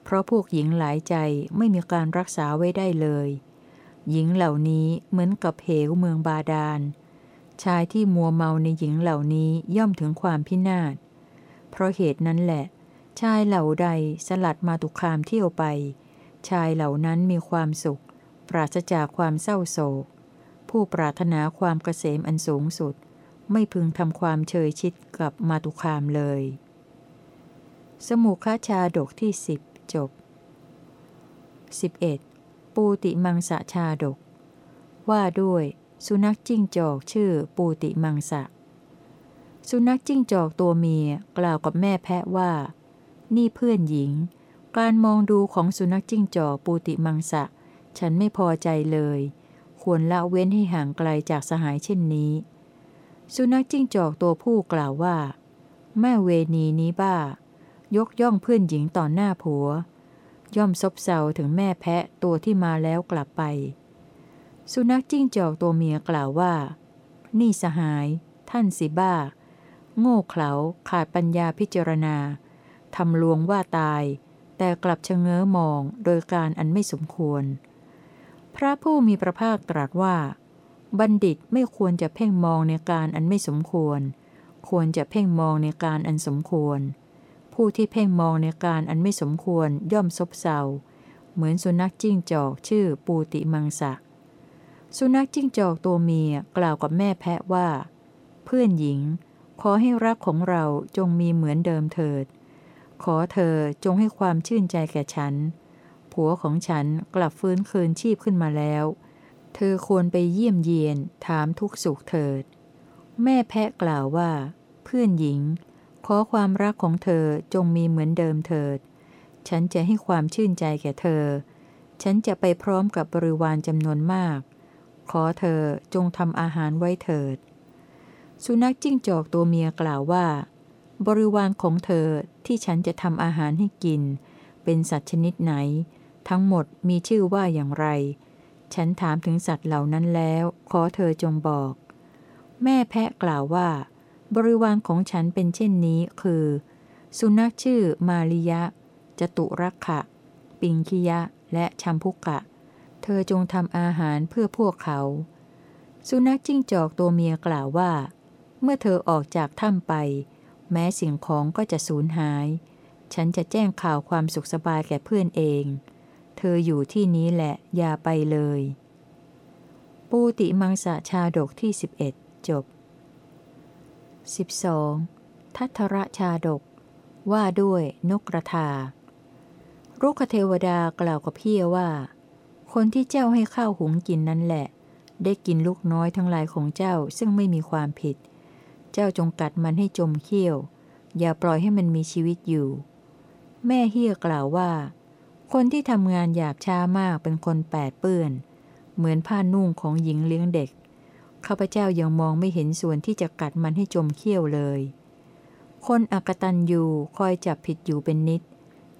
เพราะพวกหญิงหลายใจไม่มีการรักษาไว้ได้เลย หญิงเหล่านี้เหมือนกับเหวเมืองบาดาล ชายที่มัวเมาในหญิงเหล่านี้ย่อมถึงความพินาศเพราะเหตุนั้นแหละ ชายเหล่าใดสลัดมาตุคามเที่ยวไป ชายเหล่านั้นมีความสุข ปราศจากความเศร้าโศก ผู้ปรารถนาความเกษมอันสูงสุด ไม่พึงทำความเชยชิดกับมาตุคามเลย สมุขชาดกที่สิบจบ 11. ปูติมังสะชาดก ว่าด้วย สุนัขจิ้งจอกชื่อปูติมังสะ สุนัขจิ้งจอกตัวเมียกล่าวกับแม่แพะว่า นี่เพื่อนหญิง การมองดูของสุนัขจิ้งจอกปูติมังสะ ฉันไม่พอใจเลย ควรละเว้นให้ห่างไกลจากสหายเช่นนี้ สุนัขจิ้งจอกตัวผู้กล่าวว่า แม่เวนีนี้บ้า ยกย่องเพื่อนหญิงต่อหน้าผัว ย่อมซบเซาถึงแม่แพะตัวที่มาแล้วกลับไป สุนัขจิ้งจอกตัวเมียกล่าวว่า นี่สหาย ท่านสิบ้า โง่เขลาขาดปัญญาพิจารณา ทำลวงว่าตาย แต่กลับชะเง้อมองโดยการอันไม่สมควร พระผู้มีพระภาคตรัสว่า บัณฑิตไม่ควรจะเพ่งมองในการอันไม่สมควร ควรจะเพ่งมองในการอันสมควร ผู้ที่เพ่งมองในการอันไม่สมควรย่อมซบเซาเหมือนสุนัขจิ้งจอกชื่อปูติมังสะ สุนัขจิ้งจอกตัวเมียกล่าวกับแม่แพะว่า เพื่อนหญิง ขอให้รักของเราจงมีเหมือนเดิมเถิด ขอเธอจงให้ความชื่นใจแก่ฉัน ผัวของฉันกลับฟื้นคืนชีพขึ้นมาแล้ว เธอควรไปเยี่ยมเยียนถามทุกสุขเถิด แม่แพะกล่าวว่า เพื่อนหญิง ขอความรักของเธอจงมีเหมือนเดิมเถิด ฉันจะให้ความชื่นใจแก่เธอ ฉันจะไปพร้อมกับบริวารจำนวนมาก ขอเธอจงทำอาหารไว้เถิด สุนัขจิ้งจอกตัวเมียกล่าวว่า บริวารของเธอที่ฉันจะทำอาหารให้กิน เป็นสัตว์ชนิดไหน ทั้งหมดมีชื่อว่าอย่างไร ฉันถามถึงสัตว์เหล่านั้นแล้ว ขอเธอจงบอก แม่แพะกล่าวว่า บริวารของฉันเป็นเช่นนี้คือ สุนัขชื่อมาริยะ จตุรักขะ ปิงคิยะ และชัมพุกะ เธอจงทำอาหารเพื่อพวกเขา สุนัขจิ้งจอกตัวเมียกล่าวว่า เมื่อเธอออกจากถ้ำไป แม้สิ่งของก็จะสูญหาย ฉันจะแจ้งข่าวความสุขสบายแก่เพื่อนเอง เธออยู่ที่นี้แหละอย่าไปเลย ปูติมังสะชาดกที่ 11 จบ 12. ทัทธระชาดก ว่าด้วยนกกระทารุกเทวดากล่าวกับพี่ว่า คนที่เจ้าให้ข้าวหุงกินนั่นแหละ ได้กินลูกน้อยทั้งหลายของเจ้าซึ่งไม่มีความผิด เจ้าจงกัดมันให้จมเขี้ยว อย่าปล่อยให้มันมีชีวิตอยู่ แม่เฮียกล่าวว่า คนที่ทำงานหยาบช้ามากเป็นคนแปดเปื้อน เหมือนผ้านุ่งของหญิงเลี้ยงเด็กข้าพเจ้ายังมองไม่เห็นส่วนที่จะกัดมันให้จมเขี้ยวเลย คนอักตันยูคอยจับผิดอยู่เป็นนิด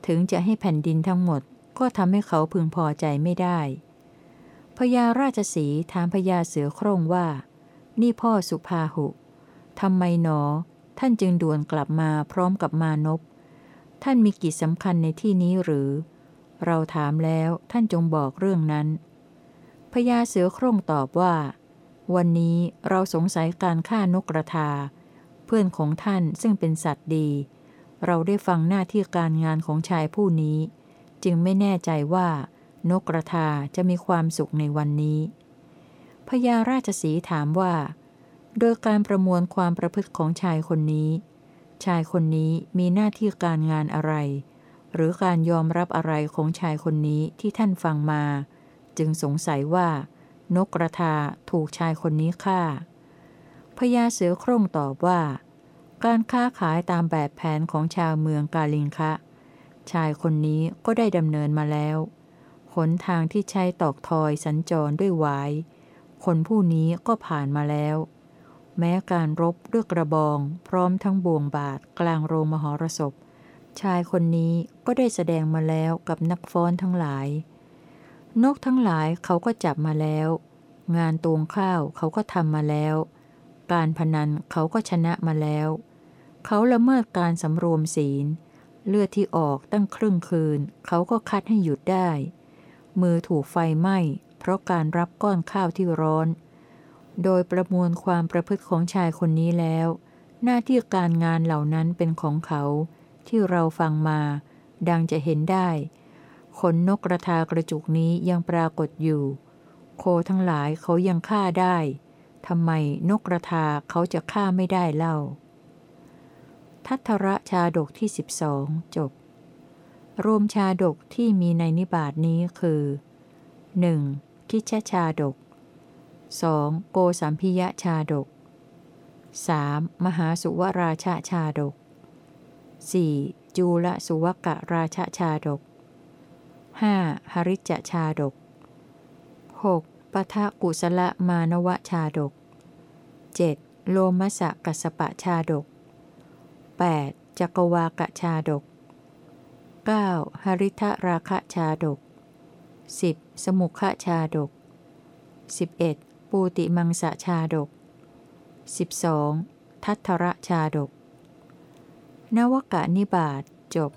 ถึงจะให้แผ่นดินทั้งหมด ก็ทำให้เขาพึงพอใจไม่ได้พญาราชสีถามพญาเสือโคร่งว่า นี่พ่อสุภาหุ ทำไมหนอ ท่านจึงด่วนกลับมาพร้อมกับมานพท่านมีกิจสำคัญในที่นี้หรือ เราถามแล้วท่านจงบอกเรื่องนั้นพญาเสือโคร่งตอบว่า วันนี้เราสงสัยการฆ่านกกระทา เพื่อนของท่านซึ่งเป็นสัตว์ดี เราได้ฟังหน้าที่การงานของชายผู้นี้ จึงไม่แน่ใจว่านกกระทาจะมีความสุขในวันนี้พญาราชสีถามว่า โดยการประมวลความประพฤติของชายคนนี้ ชายคนนี้มีหน้าที่การงานอะไร หรือการยอมรับอะไรของชายคนนี้ที่ท่านฟังมา จึงสงสัยว่า นกกระทาถูกชายคนนี้ฆ่าพญาเสือโคร่งตอบว่า การค้าขายตามแบบแผนของชาวเมืองกาลิงคะ ชายคนนี้ก็ได้ดำเนินมาแล้วหนทางที่ใช้ตอกทอยสัญจรด้วยวาย คนผู้นี้ก็ผ่านมาแล้ว แม้การรบด้วยกระบอง พร้อมทั้งบ่วงบาทกลางโรงมหรสพ ชายคนนี้ก็ได้แสดงมาแล้วกับนักฟ้อนทั้งหลาย นกทั้งหลายเขาก็จับมาแล้ว งานตวงข้าวเขาก็ทำมาแล้ว การพนันเขาก็ชนะมาแล้ว เขาละเมิดการสำรวมศีล เลือดที่ออกตั้งครึ่งคืน เขาก็คัดให้หยุดได้ มือถูกไฟไหม้เพราะการรับก้อนข้าวที่ร้อน โดยประมวลความประพฤติของชายคนนี้แล้ว หน้าที่การงานเหล่านั้นเป็นของเขา ที่เราฟังมา ดังจะเห็นได้ขนนกกระทากระจุกนี้ยังปรากฏอยู่ โคทั้งหลายเขายังฆ่าได้ทำไมนกกระทาเขาจะฆ่าไม่ได้เล่า ทัทระชาดกที่สิบสองจบ รวมชาดกที่มีในนิบาทนี้คือ 1. คิชชาดก 2. โกสัมพิยะชาดก 3. มหาสุวราชาชาดก 4. จูลสุวกะราชาชาดก 5. หริจชาดก 6. ปทะกุสละมานวชาดก 7. โลมัสะกัสปะชาดก 8. จักวากะชาดก 9. หริทราคะชาดก 10. สมุขชาดก 11. ปูติมังสะชาดก 12. ทัทธระชาดก นวกะนิบาตจบ